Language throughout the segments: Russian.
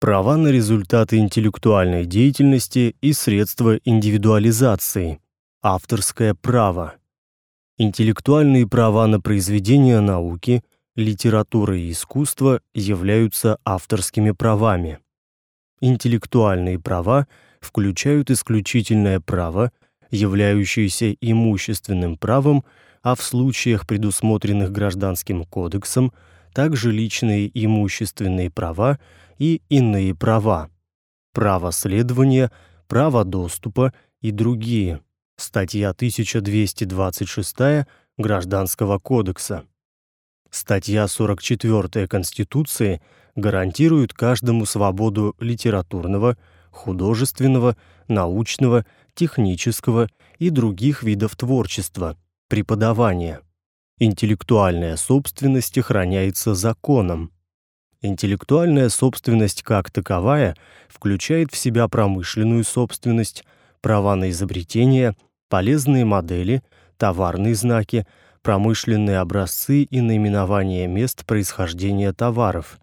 Права на результаты интеллектуальной деятельности и средства индивидуализации. Авторское право. Интеллектуальные права на произведения науки, литературы и искусства являются авторскими правами. Интеллектуальные права включают исключительное право, являющееся имущественным правом, а в случаях, предусмотренных Гражданским кодексом, также личные имущественные права и иные права. Право следования, право доступа и другие. Статья 1226 Гражданского кодекса. Статья 44 Конституции гарантирует каждому свободу литературного, художественного, научного, технического и других видов творчества, преподавания. Интеллектуальная собственность охраняется законом. Интеллектуальная собственность как таковая включает в себя промышленную собственность, права на изобретения, полезные модели, товарные знаки, промышленные образцы и наименования мест происхождения товаров,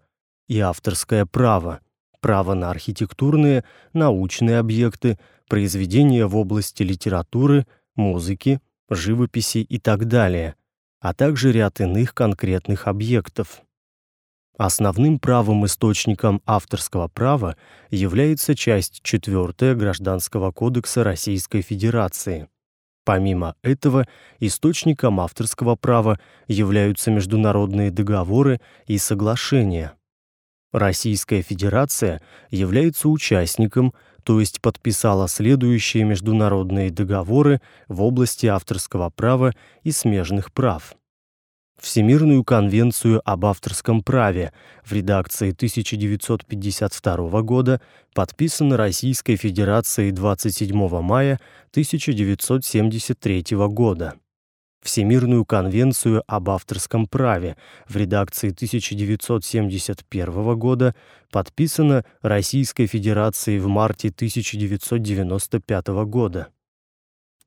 и авторское право, право на архитектурные, научные объекты, произведения в области литературы, музыки, живописи и так далее, а также ряд иных конкретных объектов. Основным правым источником авторского права является часть 4 Гражданского кодекса Российской Федерации. Помимо этого, источником авторского права являются международные договоры и соглашения. Российская Федерация является участником, то есть подписала следующие международные договоры в области авторского права и смежных прав. Всемирную конвенцию об авторском праве в редакции 1952 года, подписана Российской Федерацией 27 мая 1973 года. Всемирную конвенцию об авторском праве в редакции 1971 года, подписана Российской Федерацией в марте 1995 года.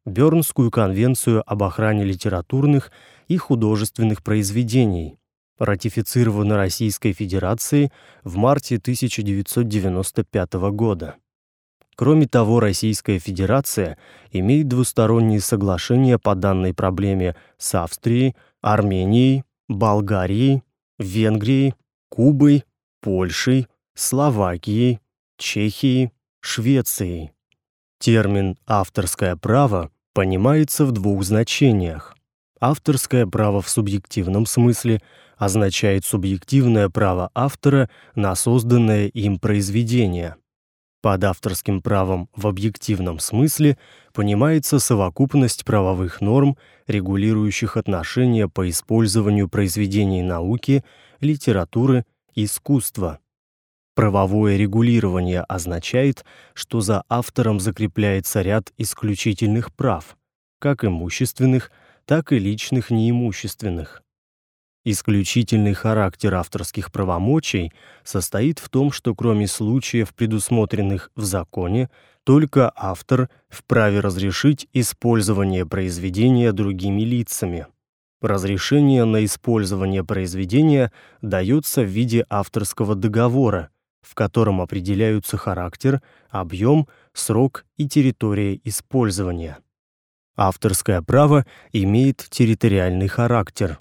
Бёрнскую конвенцию об охране литературных и художественных произведений, ратифицирована Российской Федерацией в марте 1995 года. Кроме того, Российская Федерация имеет двусторонние соглашения по данной проблеме с Австрией, Арменией, Болгарией, Венгрией, Кубой, Польшей, Словакией, Чехией, Швецией. Термин авторское право понимается в двух значениях. Авторское право в субъективном смысле означает субъективное право автора на созданное им произведение. Под авторским правом в объективном смысле понимается совокупность правовых норм, регулирующих отношения по использованию произведений науки, литературы, искусства. Правовое регулирование означает, что за автором закрепляется ряд исключительных прав, как имущественных, так и личных неимущественных. Исключительный характер авторских правомочий состоит в том, что кроме случаев, предусмотренных в законе, только автор вправе разрешить использование произведения другими лицами. Разрешение на использование произведения дается в виде авторского договора, в котором определяются характер, объем, срок и территория использования. Авторское право имеет территориальный характер.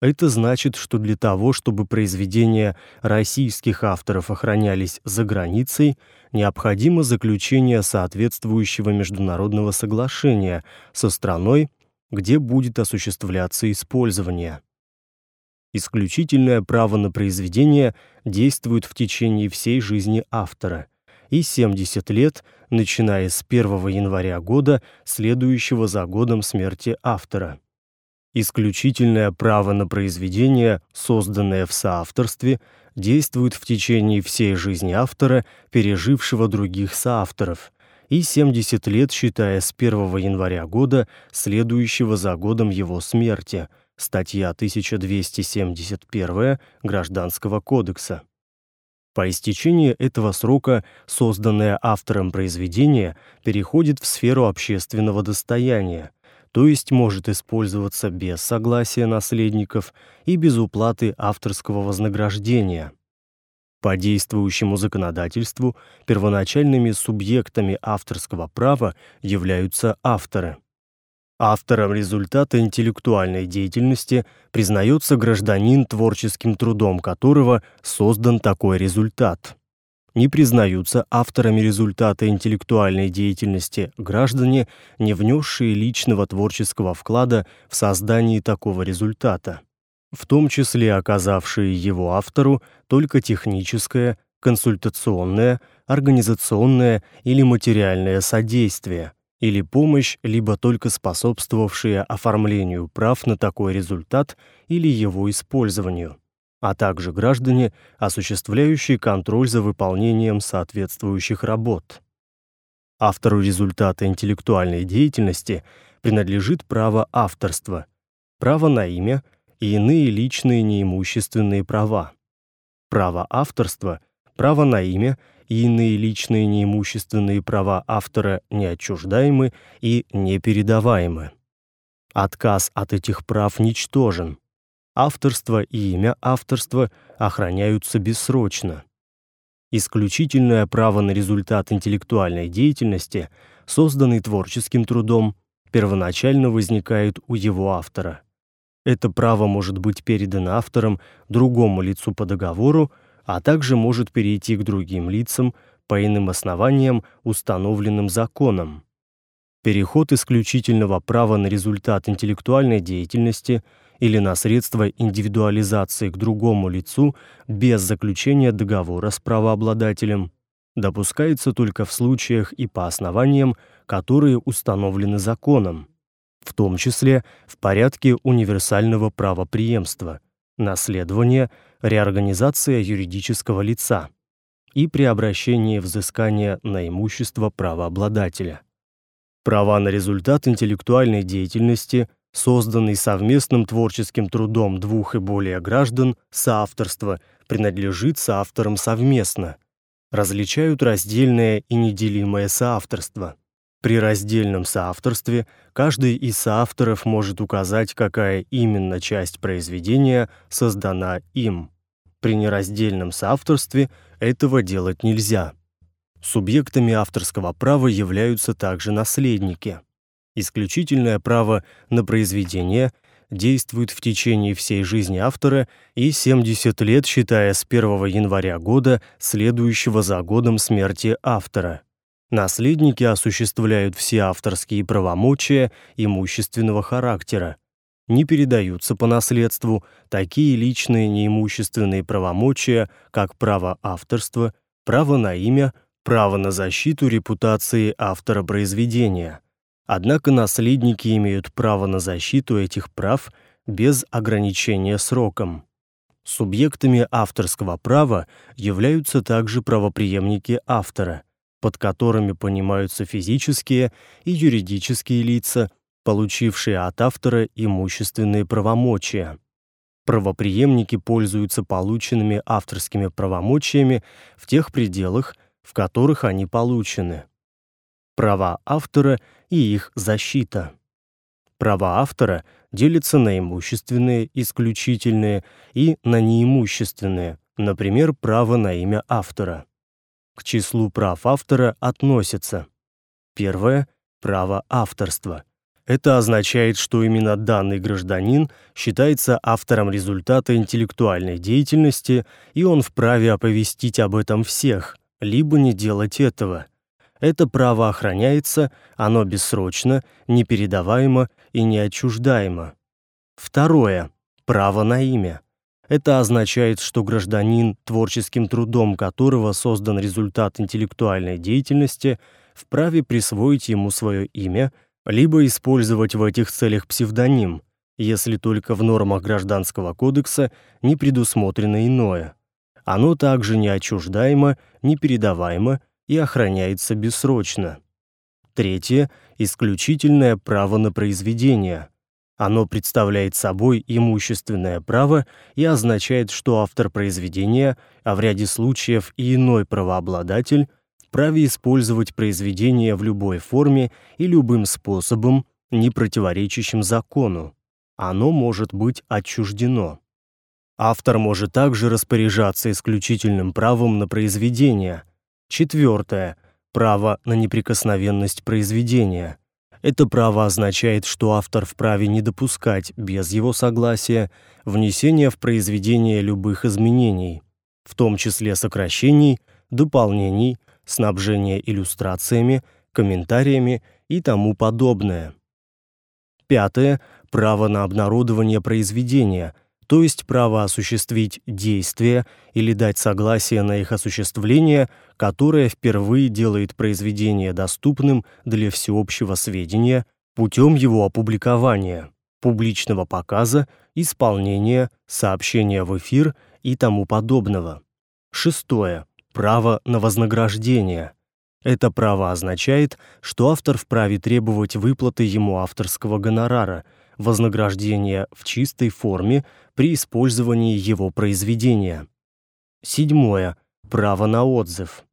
Это значит, что для того, чтобы произведения российских авторов охранялись за границей, необходимо заключение соответствующего международного соглашения со страной, где будет осуществляться использование. Исключительное право на произведение действует в течение всей жизни автора и 70 лет, начиная с 1 января года, следующего за годом смерти автора. Исключительное право на произведение, созданное в соавторстве, действует в течение всей жизни автора, пережившего других соавторов, и 70 лет, считая с 1 января года, следующего за годом его смерти – статья 1271 Гражданского кодекса. По истечении этого срока созданное автором произведение переходит в сферу общественного достояния, то есть может использоваться без согласия наследников и без уплаты авторского вознаграждения. По действующему законодательству первоначальными субъектами авторского права являются авторы. Автором результата интеллектуальной деятельности признается гражданин, творческим трудом которого создан такой результат. Не признаются авторами результата интеллектуальной деятельности граждане, не внесшие личного творческого вклада в создание такого результата, в том числе оказавшие его автору только техническое, консультационное, организационное или материальное содействие – или помощь, либо только способствовавшие оформлению прав на такой результат или его использованию, а также граждане, осуществляющие контроль за выполнением соответствующих работ. Автору результата интеллектуальной деятельности принадлежит право авторства, право на имя и иные личные неимущественные права. Право авторства, право на имя и иные личные неимущественные права автора неотчуждаемы и непередаваемы. Отказ от этих прав ничтожен. Авторство и имя авторства охраняются бессрочно. Исключительное право на результат интеллектуальной деятельности, созданный творческим трудом, первоначально возникает у его автора. Это право может быть передано автором другому лицу по договору, а также может перейти к другим лицам по иным основаниям, установленным законом. Переход исключительного права на результат интеллектуальной деятельности или на средства индивидуализации к другому лицу без заключения договора с правообладателем допускается только в случаях и по основаниям, которые установлены законом, в том числе в порядке универсального правопреемства, наследования, реорганизация юридического лица и при взыскания на имущество правообладателя. Права на результат интеллектуальной деятельности, созданный совместным творческим трудом двух и более граждан, соавторство, принадлежит соавторам совместно. Различают раздельное и неделимое соавторство. При раздельном соавторстве каждый из соавторов может указать, какая именно часть произведения создана им. При нераздельном соавторстве этого делать нельзя. Субъектами авторского права являются также наследники. Исключительное право на произведение действует в течение всей жизни автора и 70 лет, считая с 1 января года, следующего за годом смерти автора. Наследники осуществляют все авторские правомочия имущественного характера. Не передаются по наследству такие личные неимущественные правомочия, как право авторства, право на имя, право на защиту репутации автора произведения. Однако наследники имеют право на защиту этих прав без ограничения сроком. Субъектами авторского права являются также правопреемники автора – под которыми понимаются физические и юридические лица, получившие от автора имущественные правомочия. Правопреемники пользуются полученными авторскими правомочиями в тех пределах, в которых они получены. Права автора и их защита. Права автора делятся на имущественные, исключительные и на неимущественные, например, право на имя автора. К числу прав автора относятся: первое право авторства. Это означает, что именно данный гражданин считается автором результата интеллектуальной деятельности, и он вправе оповестить об этом всех, либо не делать этого. Это право охраняется, оно бессрочно, непередаваемо и неотчуждаемо. Второе право на имя. Это означает, что гражданин, творческим трудом которого создан результат интеллектуальной деятельности, вправе присвоить ему свое имя, либо использовать в этих целях псевдоним, если только в нормах Гражданского кодекса не предусмотрено иное. Оно также не отчуждаемо, не передаваемо и охраняется бессрочно. Третье исключительное право на произведение. Оно представляет собой имущественное право и означает, что автор произведения, а в ряде случаев и иной правообладатель, вправе использовать произведение в любой форме и любым способом, не противоречащим закону. Оно может быть отчуждено. Автор может также распоряжаться исключительным правом на произведение. Четвертое. Право на неприкосновенность произведения. Это право означает, что автор вправе не допускать без его согласия внесения в произведение любых изменений, в том числе сокращений, дополнений, снабжения иллюстрациями, комментариями и тому подобное. Пятое право на обнародование произведения, то есть право осуществить действия или дать согласие на их осуществление, которое впервые делает произведение доступным для всеобщего сведения путем его опубликования, публичного показа, исполнения, сообщения в эфир и тому подобного. Шестое. Право на вознаграждение. Это право означает, что автор вправе требовать выплаты ему авторского гонорара – вознаграждение в чистой форме при использовании его произведения. Седьмое. Право на отзыв.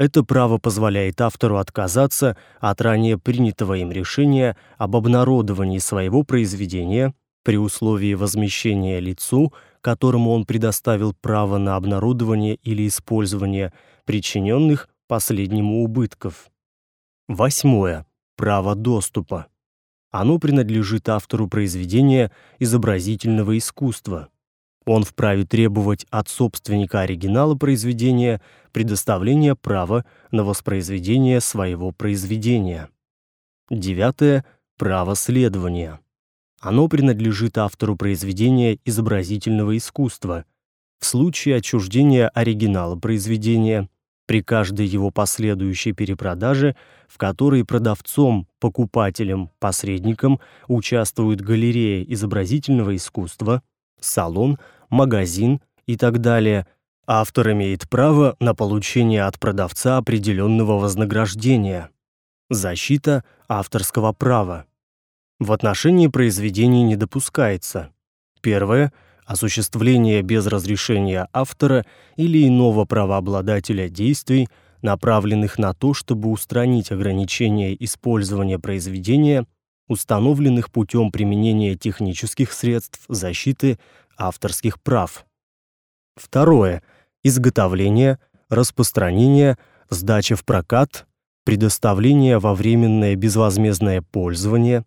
Это право позволяет автору отказаться от ранее принятого им решения об обнародовании своего произведения при условии возмещения лицу, которому он предоставил право на обнародование или использование причиненных последнему убытков. Восьмое. Право доступа. Оно принадлежит автору произведения изобразительного искусства. Он вправе требовать от собственника оригинала произведения предоставления права на воспроизведение своего произведения. Девятое право следования. Оно принадлежит автору произведения изобразительного искусства. В случае отчуждения оригинала произведения при каждой его последующей перепродаже, в которой продавцом, покупателем, посредником участвуют галерея изобразительного искусства, салон, магазин и так далее, автор имеет право на получение от продавца определенного вознаграждения. Защита авторского права. В отношении произведений не допускается. Первое – осуществление без разрешения автора или иного правообладателя действий, направленных на то, чтобы устранить ограничения использования произведения, установленных путем применения технических средств защиты авторских прав. Второе изготовление, распространение, сдача в прокат, предоставление во временное безвозмездное пользование,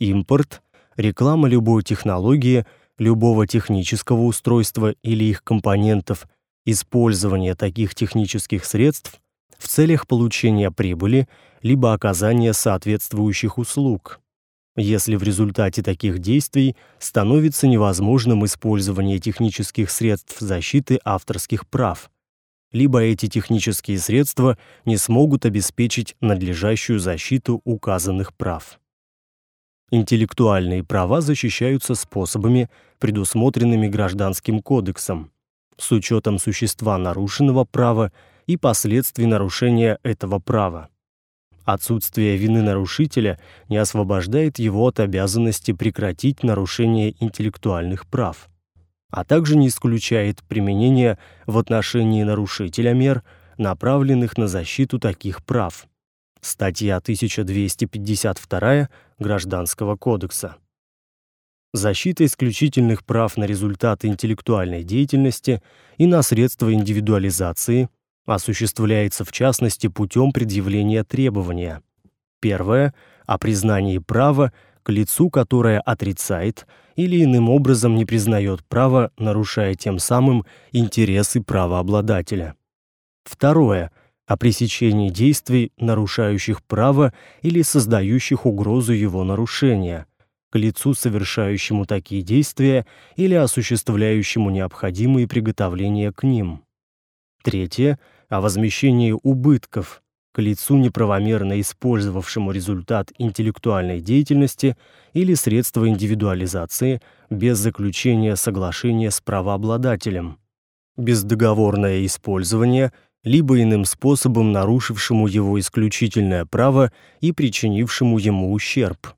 импорт, реклама любой технологии любого технического устройства или их компонентов, использование таких технических средств в целях получения прибыли либо оказания соответствующих услуг. Если в результате таких действий становится невозможным использование технических средств защиты авторских прав, либо эти технические средства не смогут обеспечить надлежащую защиту указанных прав. Интеллектуальные права защищаются способами, предусмотренными Гражданским кодексом, с учетом существа нарушенного права и последствий нарушения этого права. Отсутствие вины нарушителя не освобождает его от обязанности прекратить нарушение интеллектуальных прав, а также не исключает применение в отношении нарушителя мер, направленных на защиту таких прав. Статья 1252 Гражданского кодекса. Защита исключительных прав на результаты интеллектуальной деятельности и на средства индивидуализации осуществляется в частности путем предъявления требования. Первое о признании права к лицу, которое отрицает или иным образом не признает право, нарушая тем самым интересы правообладателя. Второе о пресечении действий, нарушающих право или создающих угрозу его нарушения, к лицу, совершающему такие действия или осуществляющему необходимые приготовления к ним. Третье о возмещении убытков к лицу, неправомерно использовавшему результат интеллектуальной деятельности или средства индивидуализации без заключения соглашения с правообладателем. Бездоговорное использование – либо иным способом нарушившему его исключительное право и причинившему ему ущерб.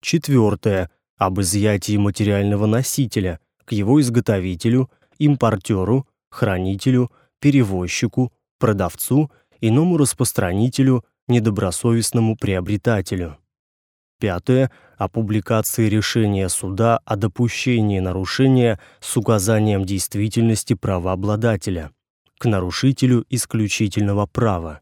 Четвертое об изъятии материального носителя к его изготовителю, импортеру, хранителю, перевозчику, продавцу, иному распространителю, недобросовестному приобретателю. Пятое о публикации решения суда о допущении нарушения с указанием действительности правообладателя к нарушителю исключительного права.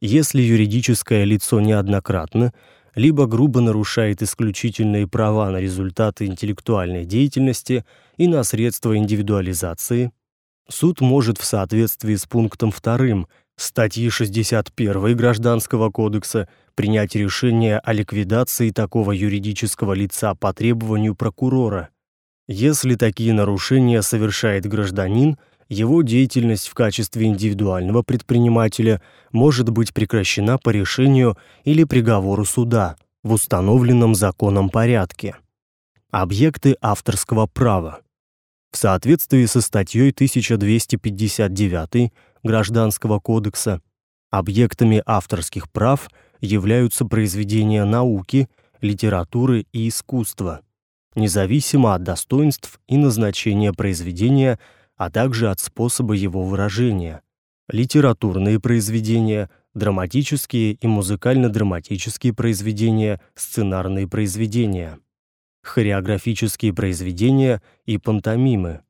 Если юридическое лицо неоднократно либо грубо нарушает исключительные права на результаты интеллектуальной деятельности и на средства индивидуализации, суд может в соответствии с пунктом 2 статьи 61 Гражданского кодекса принять решение о ликвидации такого юридического лица по требованию прокурора. Если такие нарушения совершает гражданин, его деятельность в качестве индивидуального предпринимателя может быть прекращена по решению или приговору суда в установленном законом порядке. Объекты авторского права. В соответствии со статьей 1259 Гражданского кодекса объектами авторских прав являются произведения науки, литературы и искусства, независимо от достоинств и назначения произведения – а также от способа его выражения. Литературные произведения, драматические и музыкально-драматические произведения, сценарные произведения, хореографические произведения и пантомимы,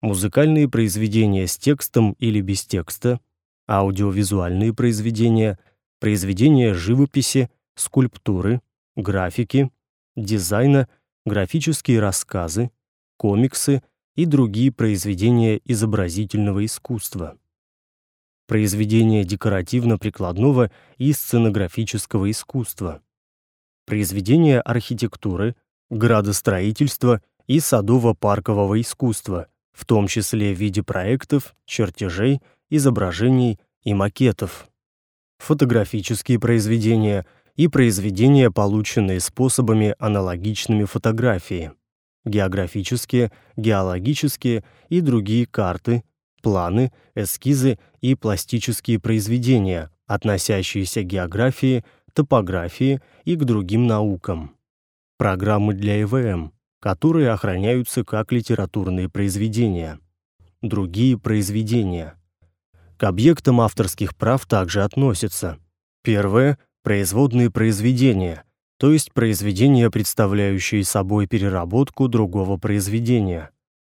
музыкальные произведения с текстом или без текста, аудиовизуальные произведения, произведения живописи, скульптуры, графики, дизайна, графические рассказы, комиксы и другие произведения изобразительного искусства. Произведения декоративно-прикладного и сценографического искусства. Произведения архитектуры, градостроительства и садово-паркового искусства, в том числе в виде проектов, чертежей, изображений и макетов. Фотографические произведения и произведения, полученные способами аналогичными фотографии географические, геологические и другие карты, планы, эскизы и пластические произведения, относящиеся к географии, топографии и к другим наукам. Программы для ЭВМ, которые охраняются как литературные произведения. Другие произведения. К объектам авторских прав также относятся: первое производные произведения, то есть произведения, представляющие собой переработку другого произведения.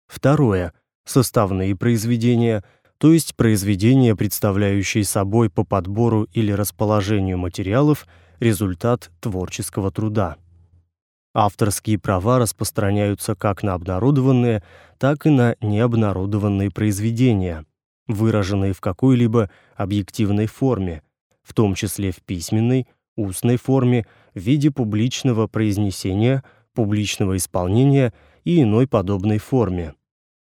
Второе составные произведения, то есть произведения, представляющие собой по подбору или расположению материалов результат творческого труда. Авторские права распространяются как на обнародованные, так и на необнародованные произведения, выраженные в какой-либо объективной форме, в том числе в письменной, устной форме в виде публичного произнесения, публичного исполнения и иной подобной форме.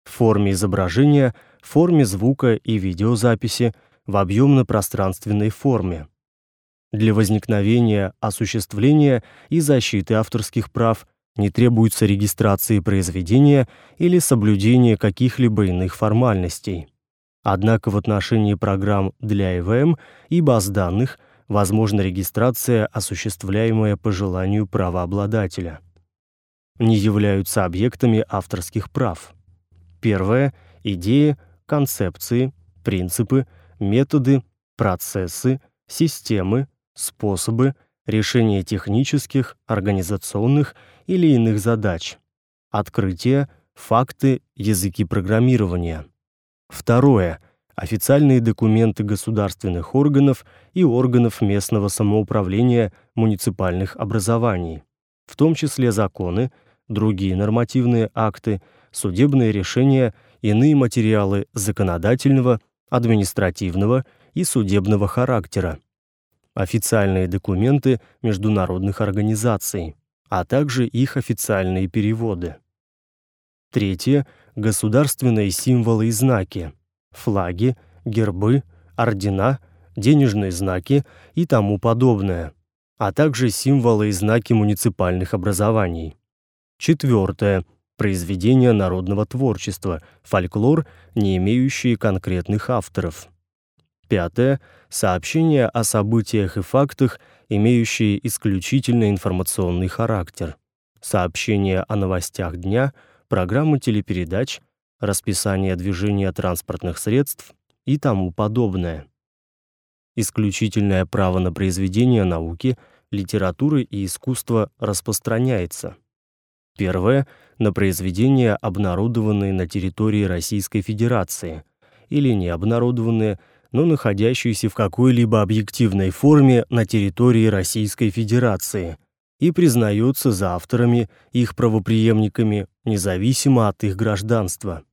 В форме изображения, в форме звука и видеозаписи, в объемно-пространственной форме. Для возникновения, осуществления и защиты авторских прав не требуется регистрации произведения или соблюдения каких-либо иных формальностей. Однако в отношении программ для ИВМ и баз данных – возможна регистрация, осуществляемая по желанию правообладателя. Не являются объектами авторских прав. Первое идеи, концепции, принципы, методы, процессы, системы, способы решения технических, организационных или иных задач. Открытия, факты, языки программирования. Второе официальные документы государственных органов и органов местного самоуправления муниципальных образований, в том числе законы, другие нормативные акты, судебные решения, иные материалы законодательного, административного и судебного характера, официальные документы международных организаций, а также их официальные переводы. Третье государственные символы и знаки флаги, гербы, ордена, денежные знаки и тому подобное, а также символы и знаки муниципальных образований. Четвертое произведения народного творчества, фольклор, не имеющие конкретных авторов. Пятое сообщения о событиях и фактах, имеющие исключительно информационный характер. Сообщения о новостях дня, программы телепередач, расписание движения транспортных средств и тому подобное. Исключительное право на произведение науки, литературы и искусства распространяется. Первое на произведения, обнародованные на территории Российской Федерации или не обнародованные, но находящиеся в какой-либо объективной форме на территории Российской Федерации и признаются за авторами, их правопреемниками, независимо от их гражданства.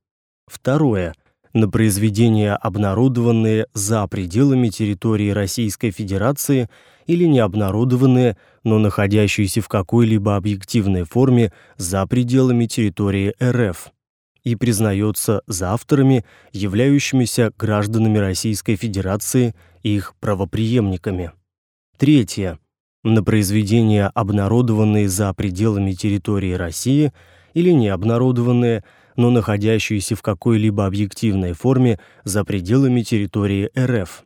Второе на произведения, обнародованные за пределами территории Российской Федерации или не обнародованные, но находящиеся в какой-либо объективной форме за пределами территории РФ и признается за авторами, являющимися гражданами Российской Федерации и их правопреемниками. Третье. На произведения, обнародованные за пределами территории России или не обнародованные, но находящиеся в какой-либо объективной форме за пределами территории РФ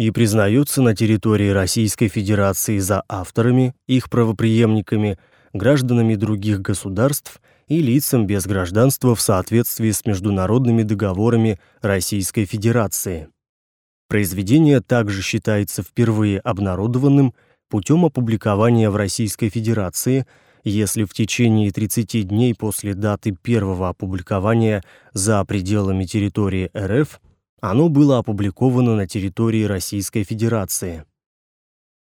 и признаются на территории Российской Федерации за авторами, их правопреемниками, гражданами других государств и лицам без гражданства в соответствии с международными договорами Российской Федерации. Произведение также считается впервые обнародованным путем опубликования в Российской Федерации – если в течение 30 дней после даты первого опубликования за пределами территории РФ оно было опубликовано на территории Российской Федерации.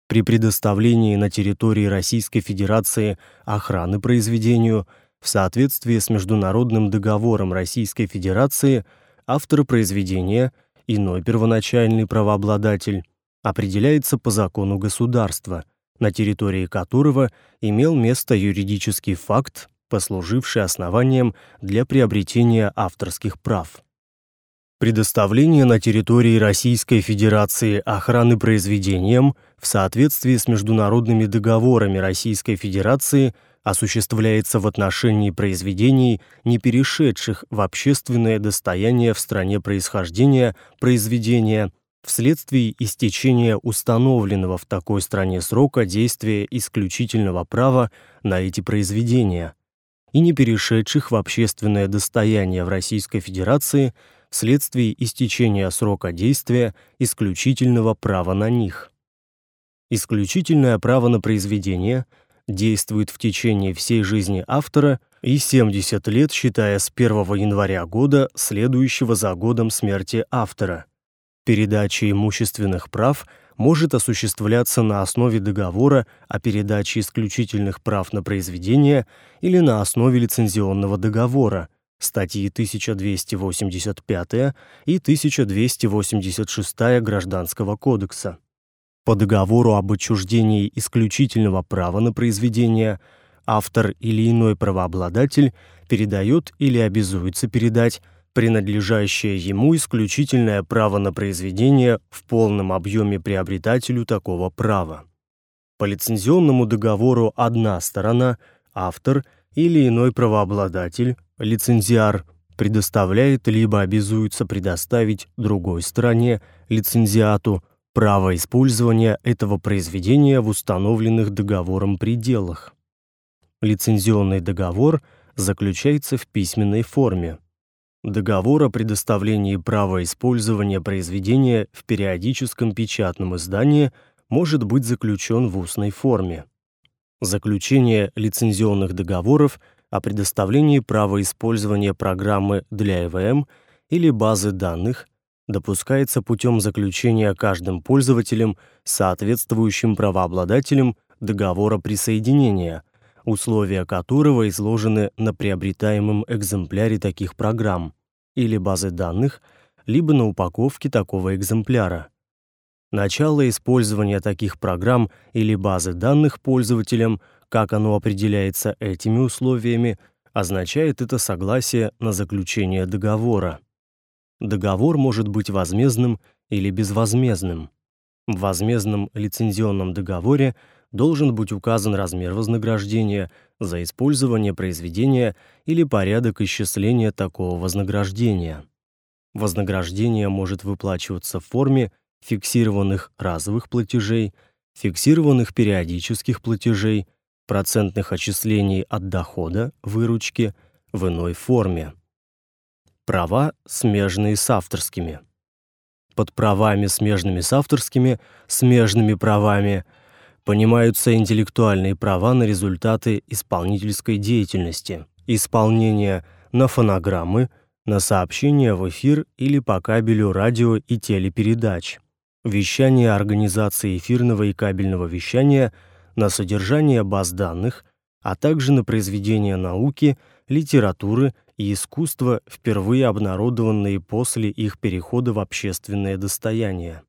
При предоставлении на территории Российской Федерации охраны произведению в соответствии с международным договором Российской Федерации автор произведения, иной первоначальный правообладатель, определяется по закону государства – на территории которого имел место юридический факт, послуживший основанием для приобретения авторских прав. Предоставление на территории Российской Федерации охраны произведениям в соответствии с международными договорами Российской Федерации осуществляется в отношении произведений, не перешедших в общественное достояние в стране происхождения произведения вследствие истечения установленного в такой стране срока действия исключительного права на эти произведения и не перешедших в общественное достояние в Российской Федерации вследствие истечения срока действия исключительного права на них. Исключительное право на произведение действует в течение всей жизни автора и 70 лет, считая с 1 января года, следующего за годом смерти автора – Передача имущественных прав может осуществляться на основе договора о передаче исключительных прав на произведение или на основе лицензионного договора, статьи 1285 и 1286 Гражданского кодекса. По договору об отчуждении исключительного права на произведение автор или иной правообладатель передает или обязуется передать принадлежащее ему исключительное право на произведение в полном объеме приобретателю такого права. По лицензионному договору одна сторона, автор или иной правообладатель, лицензиар, предоставляет либо обязуется предоставить другой стороне, лицензиату, право использования этого произведения в установленных договором пределах. Лицензионный договор заключается в письменной форме. Договор о предоставлении права использования произведения в периодическом печатном издании может быть заключен в устной форме. Заключение лицензионных договоров о предоставлении права использования программы для ЭВМ или базы данных допускается путем заключения каждым пользователем, соответствующим правообладателем договора присоединения, условия которого изложены на приобретаемом экземпляре таких программ или базы данных, либо на упаковке такого экземпляра. Начало использования таких программ или базы данных пользователем, как оно определяется этими условиями, означает это согласие на заключение договора. Договор может быть возмездным или безвозмездным. В возмездном лицензионном договоре должен быть указан размер вознаграждения за использование произведения или порядок исчисления такого вознаграждения. Вознаграждение может выплачиваться в форме фиксированных разовых платежей, фиксированных периодических платежей, процентных отчислений от дохода, выручки в иной форме. Права, смежные с авторскими. Под правами, смежными с авторскими, смежными правами – Понимаются интеллектуальные права на результаты исполнительской деятельности, исполнение на фонограммы, на сообщения в эфир или по кабелю радио и телепередач, вещание организации эфирного и кабельного вещания, на содержание баз данных, а также на произведения науки, литературы и искусства, впервые обнародованные после их перехода в общественное достояние.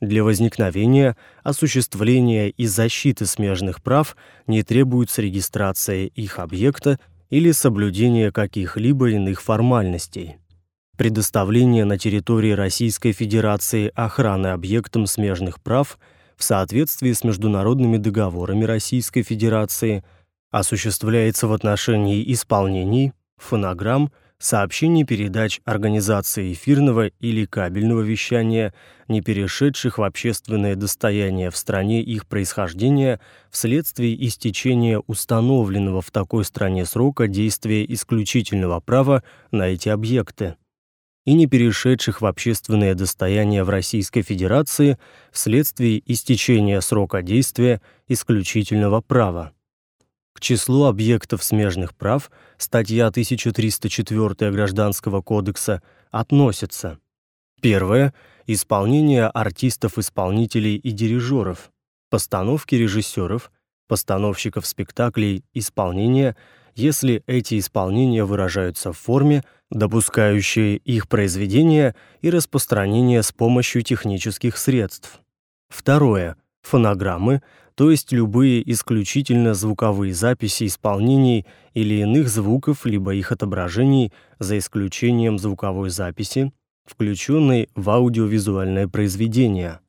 Для возникновения, осуществления и защиты смежных прав не требуется регистрация их объекта или соблюдение каких-либо иных формальностей. Предоставление на территории Российской Федерации охраны объектам смежных прав в соответствии с международными договорами Российской Федерации осуществляется в отношении исполнений, фонограмм, сообщений передач организации эфирного или кабельного вещания, не перешедших в общественное достояние в стране их происхождения вследствие истечения установленного в такой стране срока действия исключительного права на эти объекты и не перешедших в общественное достояние в Российской Федерации вследствие истечения срока действия исключительного права. К числу объектов смежных прав статья 1304 Гражданского кодекса относится: первое. Исполнение артистов-исполнителей и дирижеров, постановки режиссеров, постановщиков спектаклей, исполнения, если эти исполнения выражаются в форме, допускающей их произведение и распространение с помощью технических средств. Второе. Фонограммы, то есть любые исключительно звуковые записи исполнений или иных звуков либо их отображений, за исключением звуковой записи, включенной в аудиовизуальное произведение.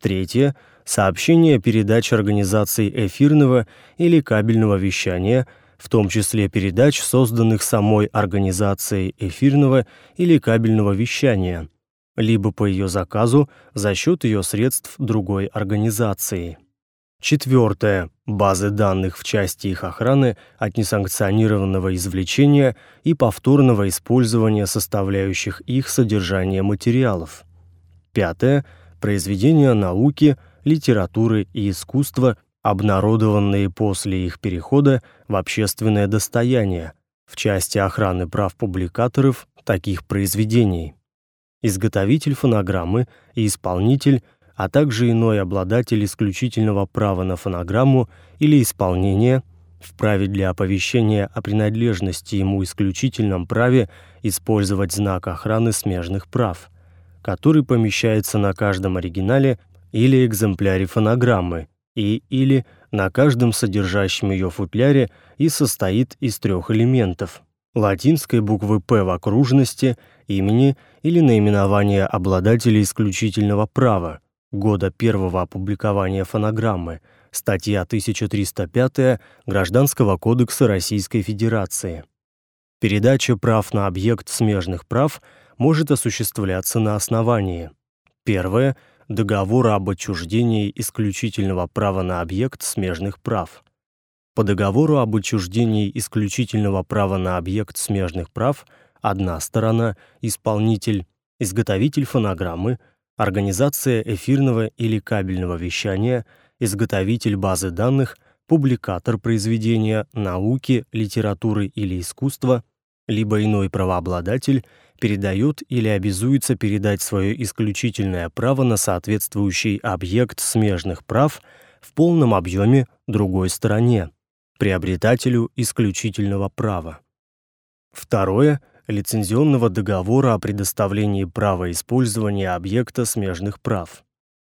Третье сообщение передач организаций эфирного или кабельного вещания, в том числе передач, созданных самой организацией эфирного или кабельного вещания, либо по ее заказу за счет ее средств другой организации. Четвертое. Базы данных в части их охраны от несанкционированного извлечения и повторного использования составляющих их содержания материалов. Пятое. Произведения науки, литературы и искусства, обнародованные после их перехода в общественное достояние в части охраны прав публикаторов таких произведений. Изготовитель фонограммы и исполнитель а также иной обладатель исключительного права на фонограмму или исполнение вправе для оповещения о принадлежности ему исключительном праве использовать знак охраны смежных прав, который помещается на каждом оригинале или экземпляре фонограммы и или на каждом содержащем ее футляре и состоит из трех элементов: латинской буквы П в окружности, имени или наименования обладателя исключительного права, года первого опубликования фонограммы, статья 1305 Гражданского кодекса Российской Федерации. Передача прав на объект смежных прав может осуществляться на основании: первое договора об отчуждении исключительного права на объект смежных прав. По договору об отчуждении исключительного права на объект смежных прав одна сторона исполнитель, изготовитель фонограммы организация эфирного или кабельного вещания, изготовитель базы данных, публикатор произведения науки, литературы или искусства, либо иной правообладатель передает или обязуется передать свое исключительное право на соответствующий объект смежных прав в полном объеме другой стороне, приобретателю исключительного права. Второе лицензионного договора о предоставлении права использования объекта смежных прав.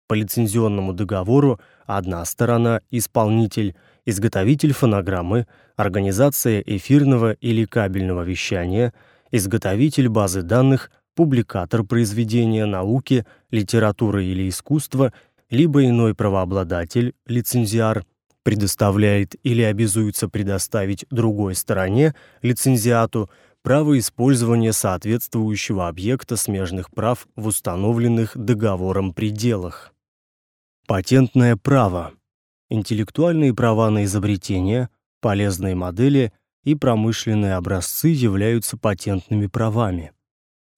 По лицензионному договору одна сторона исполнитель, изготовитель фонограммы, организация эфирного или кабельного вещания, изготовитель базы данных, публикатор произведения науки, литературы или искусства, либо иной правообладатель, лицензиар предоставляет или обязуется предоставить другой стороне, лицензиату, право использования соответствующего объекта смежных прав в установленных договором пределах. Патентное право. Интеллектуальные права на изобретения, полезные модели и промышленные образцы являются патентными правами.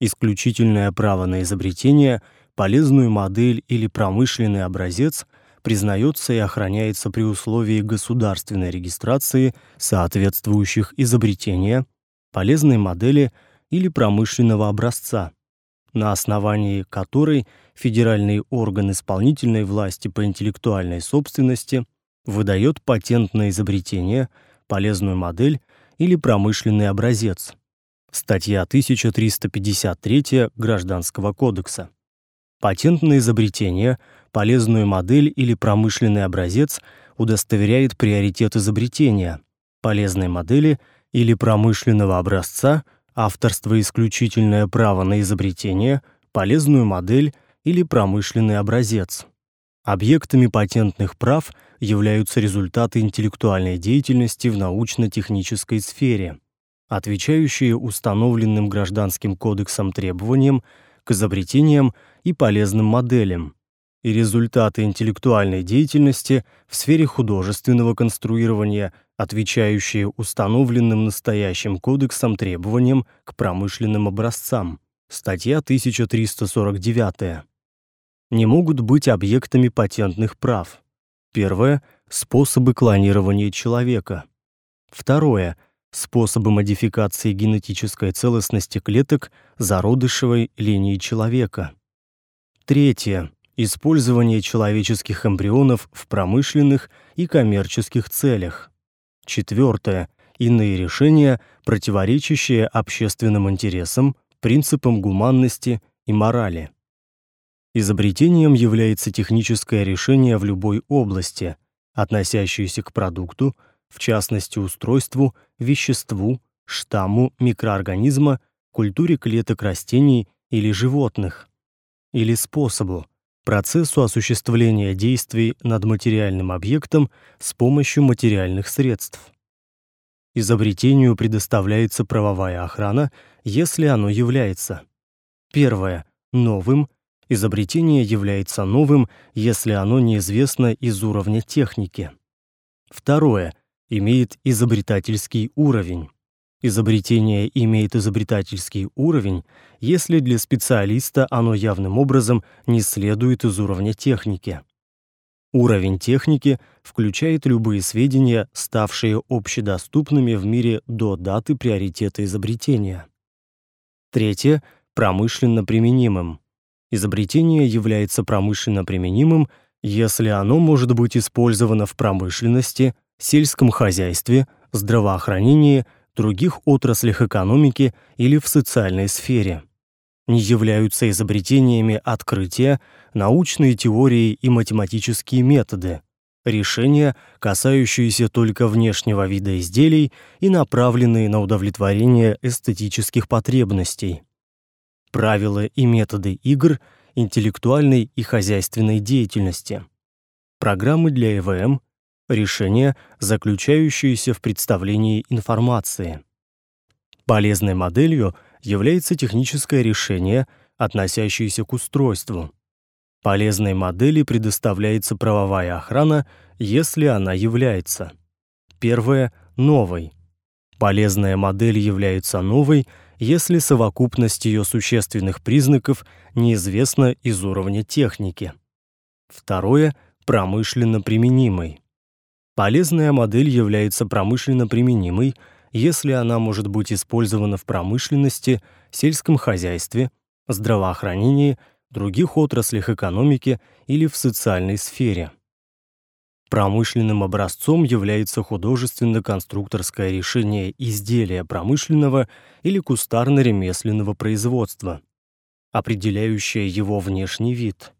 Исключительное право на изобретение, полезную модель или промышленный образец признается и охраняется при условии государственной регистрации соответствующих изобретения, полезной модели или промышленного образца, на основании которой федеральный орган исполнительной власти по интеллектуальной собственности выдает патент на изобретение, полезную модель или промышленный образец. Статья 1353 Гражданского кодекса. Патент на изобретение, полезную модель или промышленный образец удостоверяет приоритет изобретения, полезной модели или промышленного образца, авторство исключительное право на изобретение, полезную модель или промышленный образец. Объектами патентных прав являются результаты интеллектуальной деятельности в научно-технической сфере, отвечающие установленным гражданским кодексом требованиям к изобретениям и полезным моделям, и результаты интеллектуальной деятельности в сфере художественного конструирования, отвечающие установленным настоящим кодексом требованиям к промышленным образцам. Статья 1349. Не могут быть объектами патентных прав. Первое способы клонирования человека. Второе способы модификации генетической целостности клеток зародышевой линии человека. Третье использование человеческих эмбрионов в промышленных и коммерческих целях. Четвертое иные решения, противоречащие общественным интересам, принципам гуманности и морали. Изобретением является техническое решение в любой области, относящееся к продукту, в частности устройству, веществу, штамму микроорганизма, культуре клеток растений или животных, или способу, процессу осуществления действий над материальным объектом с помощью материальных средств. Изобретению предоставляется правовая охрана, если оно является первое новым, изобретение является новым, если оно неизвестно из уровня техники. Второе имеет изобретательский уровень. Изобретение имеет изобретательский уровень, если для специалиста оно явным образом не следует из уровня техники. Уровень техники включает любые сведения, ставшие общедоступными в мире до даты приоритета изобретения. Третье промышленно применимым. Изобретение является промышленно применимым, если оно может быть использовано в промышленности, сельском хозяйстве, здравоохранении, других отраслях экономики или в социальной сфере. Не являются изобретениями открытия, научные теории и математические методы, решения, касающиеся только внешнего вида изделий и направленные на удовлетворение эстетических потребностей. Правила и методы игр, интеллектуальной и хозяйственной деятельности. Программы для ЭВМ, решения, заключающиеся в представлении информации. Полезной моделью является техническое решение, относящееся к устройству. Полезной модели предоставляется правовая охрана, если она является первое новой. Полезная модель является новой, если совокупность ее существенных признаков неизвестна из уровня техники. Второе промышленно применимой. Полезная модель является промышленно применимой, если она может быть использована в промышленности, сельском хозяйстве, здравоохранении, других отраслях экономики или в социальной сфере. Промышленным образцом является художественно-конструкторское решение изделия промышленного или кустарно-ремесленного производства, определяющее его внешний вид.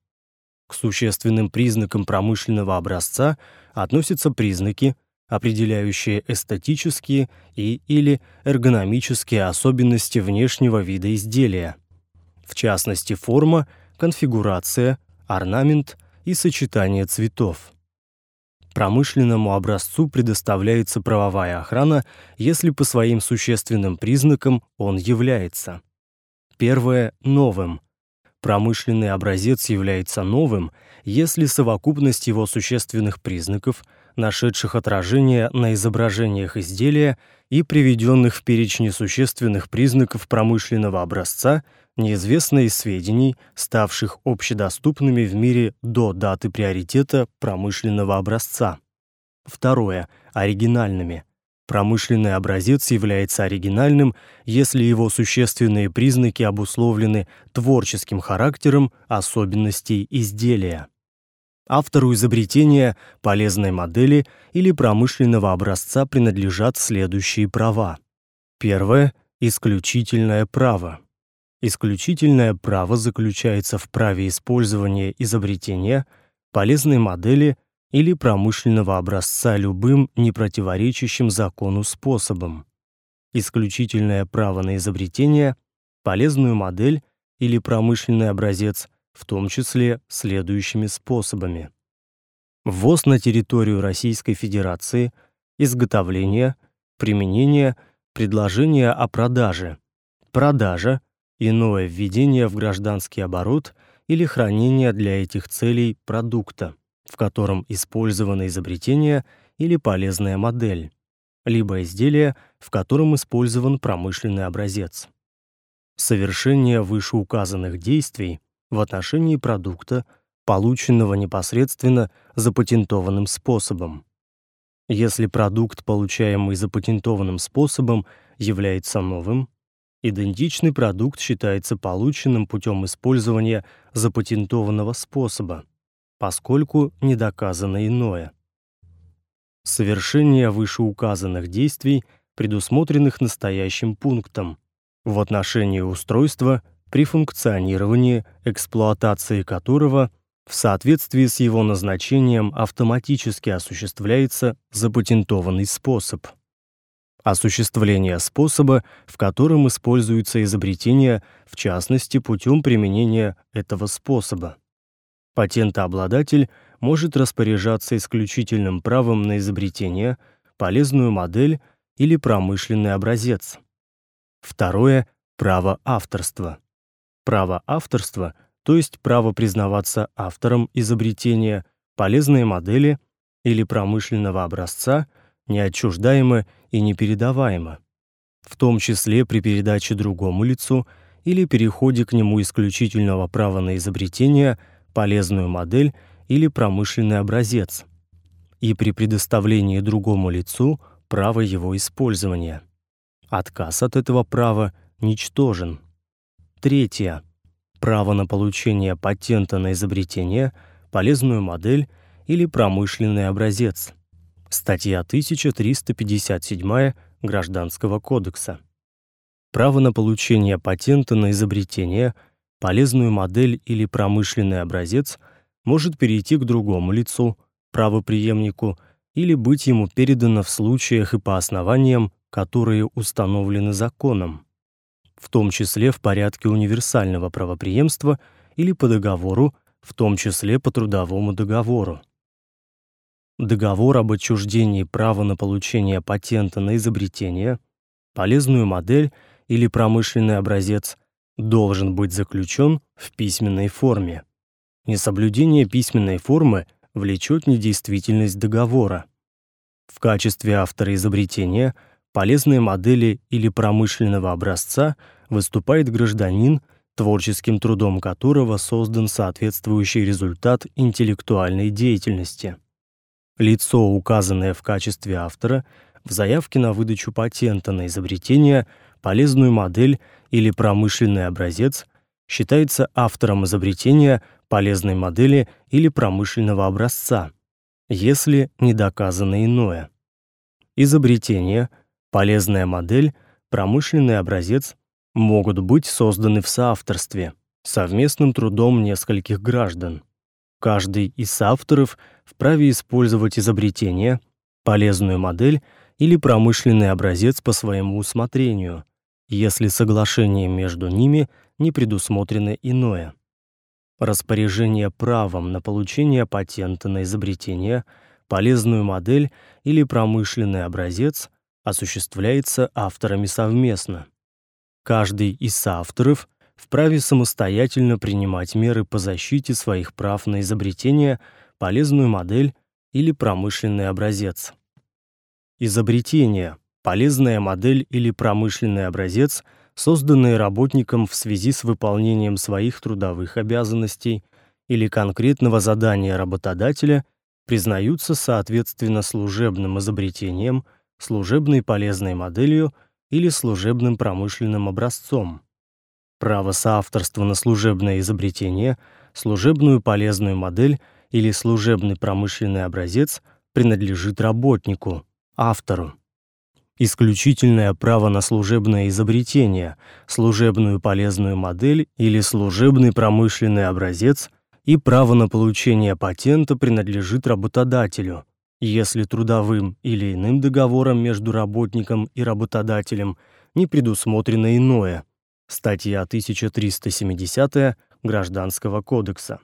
К существенным признакам промышленного образца относятся признаки, определяющие эстетические и или эргономические особенности внешнего вида изделия. В частности, форма, конфигурация, орнамент и сочетание цветов. Промышленному образцу предоставляется правовая охрана, если по своим существенным признакам он является. Первое новым, Промышленный образец является новым, если совокупность его существенных признаков, нашедших отражение на изображениях изделия и приведенных в перечне существенных признаков промышленного образца, неизвестно из сведений, ставших общедоступными в мире до даты приоритета промышленного образца. Второе оригинальными. Промышленный образец является оригинальным, если его существенные признаки обусловлены творческим характером особенностей изделия. Автору изобретения, полезной модели или промышленного образца принадлежат следующие права. Первое исключительное право. Исключительное право заключается в праве использования изобретения, полезной модели или промышленного образца любым не противоречащим закону способом. Исключительное право на изобретение, полезную модель или промышленный образец, в том числе следующими способами: ввоз на территорию Российской Федерации, изготовление, применение, предложение о продаже, продажа, иное введение в гражданский оборот или хранение для этих целей продукта в котором использовано изобретение или полезная модель, либо изделие, в котором использован промышленный образец. Совершение вышеуказанных действий в отношении продукта, полученного непосредственно запатентованным способом. Если продукт, получаемый запатентованным способом, является новым, идентичный продукт считается полученным путем использования запатентованного способа поскольку не доказано иное. Совершение вышеуказанных действий, предусмотренных настоящим пунктом, в отношении устройства, при функционировании, эксплуатации которого в соответствии с его назначением автоматически осуществляется запатентованный способ. Осуществление способа, в котором используется изобретение, в частности, путем применения этого способа. Патентообладатель может распоряжаться исключительным правом на изобретение, полезную модель или промышленный образец. Второе право авторства. Право авторства, то есть право признаваться автором изобретения, полезной модели или промышленного образца, неотчуждаемо и непередаваемо, в том числе при передаче другому лицу или переходе к нему исключительного права на изобретение полезную модель или промышленный образец, и при предоставлении другому лицу права его использования. Отказ от этого права ничтожен. Третье. Право на получение патента на изобретение, полезную модель или промышленный образец. Статья 1357 Гражданского кодекса. Право на получение патента на изобретение – полезную модель или промышленный образец может перейти к другому лицу, правопреемнику, или быть ему передано в случаях и по основаниям, которые установлены законом, в том числе в порядке универсального правопреемства или по договору, в том числе по трудовому договору. Договор об отчуждении права на получение патента на изобретение, полезную модель или промышленный образец – должен быть заключен в письменной форме. Несоблюдение письменной формы влечет недействительность договора. В качестве автора изобретения, полезной модели или промышленного образца выступает гражданин, творческим трудом которого создан соответствующий результат интеллектуальной деятельности. Лицо, указанное в качестве автора, в заявке на выдачу патента на изобретение, полезную модель или промышленный образец считается автором изобретения, полезной модели или промышленного образца, если не доказано иное. Изобретение, полезная модель, промышленный образец могут быть созданы в соавторстве, совместным трудом нескольких граждан. Каждый из соавторов вправе использовать изобретение, полезную модель или промышленный образец по своему усмотрению, если соглашением между ними не предусмотрено иное. Распоряжение правом на получение патента на изобретение, полезную модель или промышленный образец осуществляется авторами совместно. Каждый из соавторов вправе самостоятельно принимать меры по защите своих прав на изобретение, полезную модель или промышленный образец. Изобретение полезная модель или промышленный образец созданные работником в связи с выполнением своих трудовых обязанностей или конкретного задания работодателя, признаются соответственно служебным изобретением, служебной полезной моделью или служебным промышленным образцом. Право соавторства на служебное изобретение, служебную полезную модель или служебный промышленный образец принадлежит работнику, автору. Исключительное право на служебное изобретение, служебную полезную модель или служебный промышленный образец и право на получение патента принадлежит работодателю, если трудовым или иным договором между работником и работодателем не предусмотрено иное. Статья 1370 Гражданского кодекса.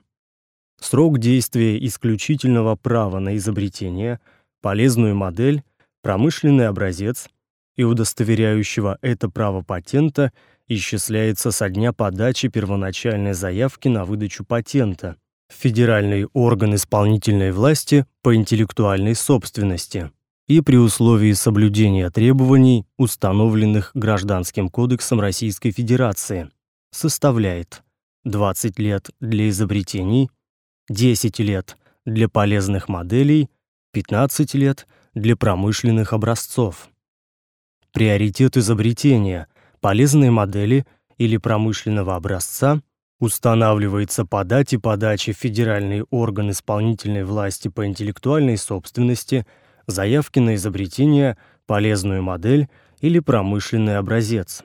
Срок действия исключительного права на изобретение, полезную модель, промышленный образец и удостоверяющего это право патента исчисляется со дня подачи первоначальной заявки на выдачу патента в федеральный орган исполнительной власти по интеллектуальной собственности и при условии соблюдения требований, установленных Гражданским кодексом Российской Федерации, составляет 20 лет для изобретений, 10 лет для полезных моделей, 15 лет для промышленных образцов. Приоритет изобретения, полезной модели или промышленного образца устанавливается по дате подачи в федеральный орган исполнительной власти по интеллектуальной собственности заявки на изобретение, полезную модель или промышленный образец.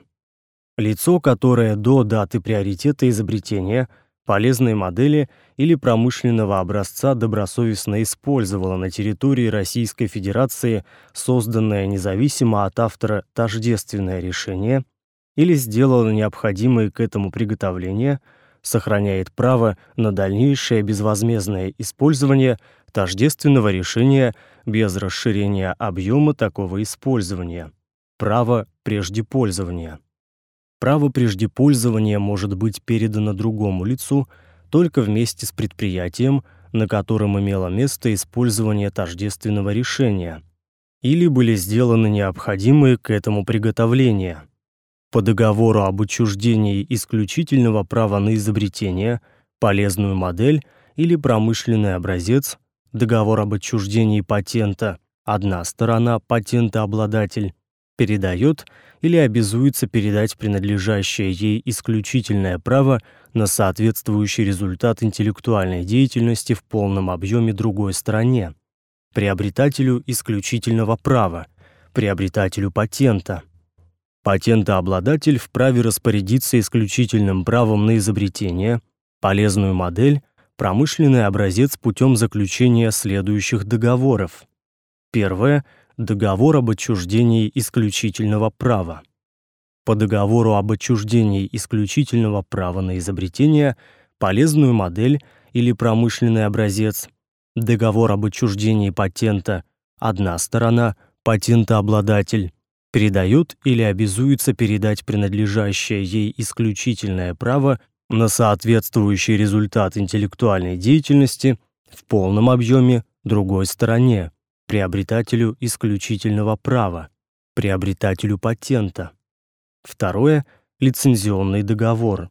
Лицо, которое до даты приоритета изобретения – полезной модели или промышленного образца добросовестно использовала на территории Российской Федерации созданное независимо от автора тождественное решение или сделала необходимые к этому приготовления, сохраняет право на дальнейшее безвозмездное использование тождественного решения без расширения объема такого использования. Право прежде пользования. Право преждепользования может быть передано другому лицу только вместе с предприятием, на котором имело место использование тождественного решения, или были сделаны необходимые к этому приготовления. По договору об отчуждении исключительного права на изобретение, полезную модель или промышленный образец, договор об отчуждении патента, одна сторона патентообладатель передает или обязуется передать принадлежащее ей исключительное право на соответствующий результат интеллектуальной деятельности в полном объеме другой стороне, приобретателю исключительного права, приобретателю патента. Патентообладатель вправе распорядиться исключительным правом на изобретение, полезную модель, промышленный образец путем заключения следующих договоров. Первое – договор об отчуждении исключительного права. По договору об отчуждении исключительного права на изобретение, полезную модель или промышленный образец, договор об отчуждении патента, одна сторона, патентообладатель, передает или обязуется передать принадлежащее ей исключительное право на соответствующий результат интеллектуальной деятельности в полном объеме другой стороне приобретателю исключительного права, приобретателю патента. Второе лицензионный договор.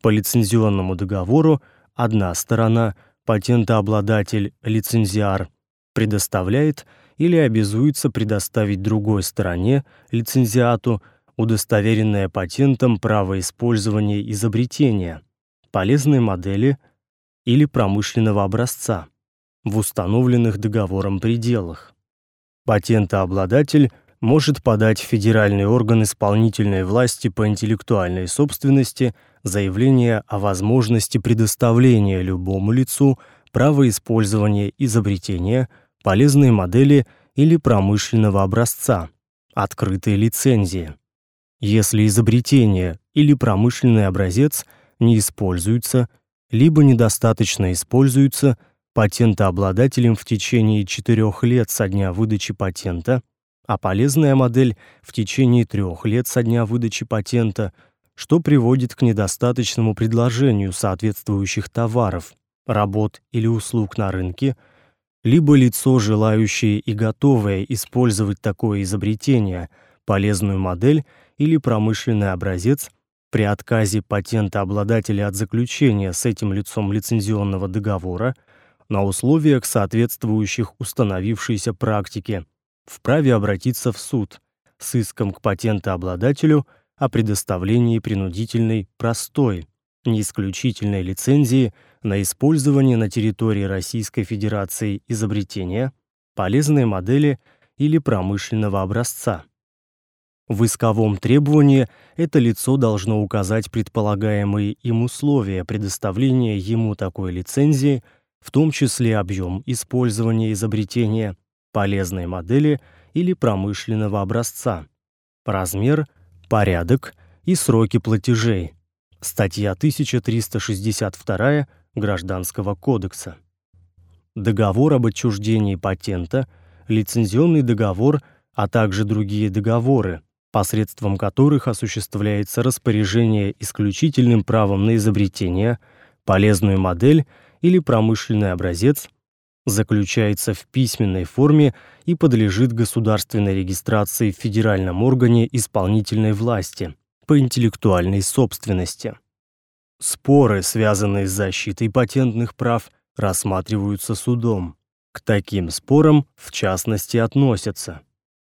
По лицензионному договору одна сторона, патентообладатель, лицензиар, предоставляет или обязуется предоставить другой стороне, лицензиату, удостоверенное патентом право использования изобретения, полезной модели или промышленного образца в установленных договором пределах. Патентообладатель может подать в федеральный орган исполнительной власти по интеллектуальной собственности заявление о возможности предоставления любому лицу права использования изобретения, полезной модели или промышленного образца, открытой лицензии. Если изобретение или промышленный образец не используются, либо недостаточно используются, патентообладателем в течение 4 лет со дня выдачи патента, а полезная модель в течение 3 лет со дня выдачи патента, что приводит к недостаточному предложению соответствующих товаров, работ или услуг на рынке, либо лицо, желающее и готовое использовать такое изобретение, полезную модель или промышленный образец при отказе патента обладателя от заключения с этим лицом лицензионного договора на условиях, соответствующих установившейся практике, вправе обратиться в суд с иском к патентообладателю о предоставлении принудительной простой, не исключительной лицензии на использование на территории Российской Федерации изобретения, полезной модели или промышленного образца. В исковом требовании это лицо должно указать предполагаемые им условия предоставления ему такой лицензии, в том числе объем использования изобретения, полезной модели или промышленного образца, размер, порядок и сроки платежей. Статья 1362 Гражданского кодекса. Договор об отчуждении патента, лицензионный договор, а также другие договоры, посредством которых осуществляется распоряжение исключительным правом на изобретение, полезную модель или промышленный образец, заключается в письменной форме и подлежит государственной регистрации в федеральном органе исполнительной власти по интеллектуальной собственности. Споры, связанные с защитой патентных прав, рассматриваются судом. К таким спорам, в частности, относятся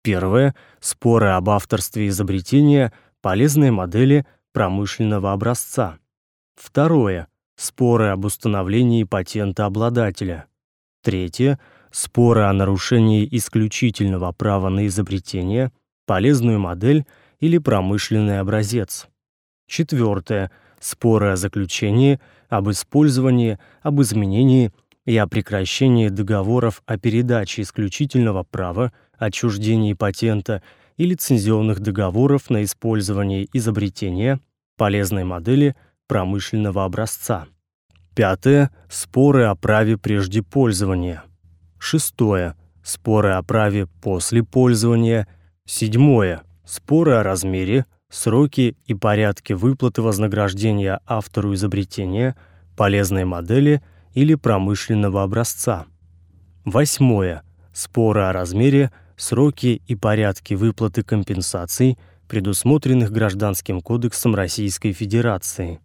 Первое споры об авторстве изобретения полезной модели промышленного образца. Второе споры об установлении патента обладателя. Третье споры о нарушении исключительного права на изобретение, полезную модель или промышленный образец. Четвертое споры о заключении, об использовании, об изменении и о прекращении договоров о передаче исключительного права отчуждении патента и лицензионных договоров на использование изобретения, полезной модели промышленного образца. Пятое споры о праве прежде пользования. Шестое споры о праве после пользования. Седьмое споры о размере, сроке и порядке выплаты вознаграждения автору изобретения, полезной модели или промышленного образца. Восьмое споры о размере, сроки и порядки выплаты компенсаций, предусмотренных Гражданским кодексом Российской Федерации,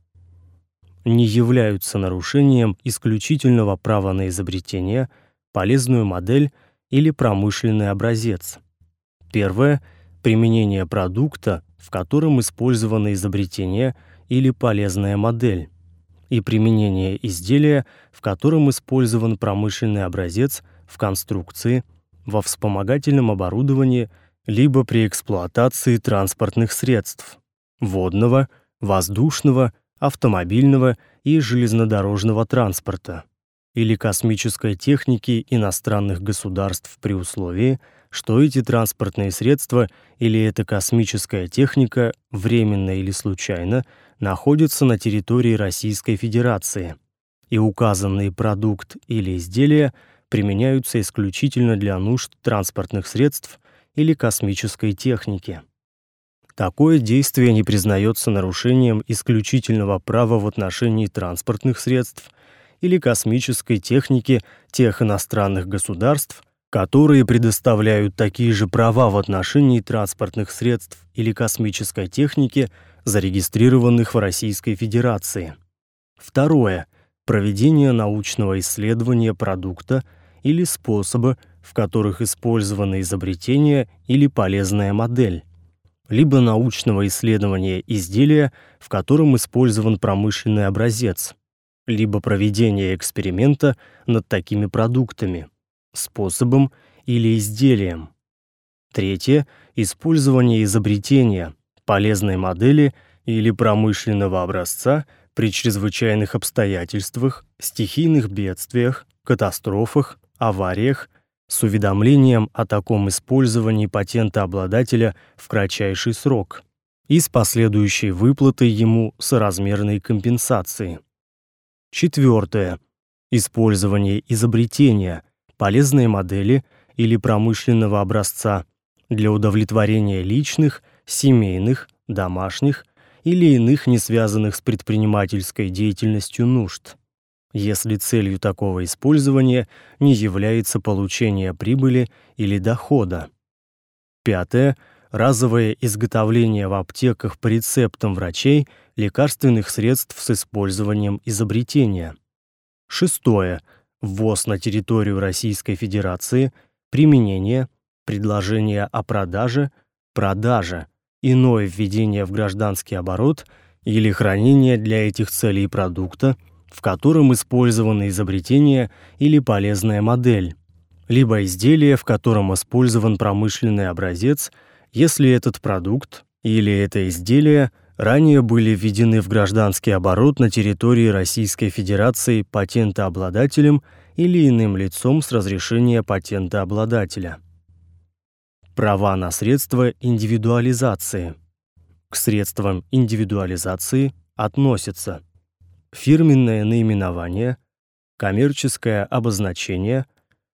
не являются нарушением исключительного права на изобретение, полезную модель или промышленный образец. Первое применение продукта, в котором использовано изобретение или полезная модель, и применение изделия, в котором использован промышленный образец в конструкции, во вспомогательном оборудовании либо при эксплуатации транспортных средств водного, воздушного, автомобильного и железнодорожного транспорта или космической техники иностранных государств при условии, что эти транспортные средства или эта космическая техника временно или случайно находятся на территории Российской Федерации, и указанный продукт или изделие применяются исключительно для нужд транспортных средств или космической техники. Такое действие не признается нарушением исключительного права в отношении транспортных средств или космической техники тех иностранных государств, которые предоставляют такие же права в отношении транспортных средств или космической техники, зарегистрированных в Российской Федерации. Второе проведение научного исследования продукта или способа, в которых использовано изобретение или полезная модель, либо научного исследования изделия, в котором использован промышленный образец, либо проведение эксперимента над такими продуктами, способом или изделием. Третье использование изобретения, полезной модели или промышленного образца при чрезвычайных обстоятельствах, стихийных бедствиях, катастрофах, авариях с уведомлением о таком использовании патента обладателя в кратчайший срок и с последующей выплатой ему соразмерной компенсации. Четвертое. Использование изобретения, полезной модели или промышленного образца для удовлетворения личных, семейных, домашних или иных не связанных с предпринимательской деятельностью нужд если целью такого использования не является получение прибыли или дохода. Пятое разовое изготовление в аптеках по рецептам врачей лекарственных средств с использованием изобретения. Шестое. Ввоз на территорию Российской Федерации, применение, предложение о продаже, продажа, иное введение в гражданский оборот или хранение для этих целей продукта, в котором использовано изобретение или полезная модель, либо изделие, в котором использован промышленный образец – если этот продукт или это изделие ранее были введены в гражданский оборот на территории Российской Федерации патентообладателем или иным лицом с разрешения патентообладателя. Права на средства индивидуализации. К средствам индивидуализации относятся фирменное наименование, коммерческое обозначение,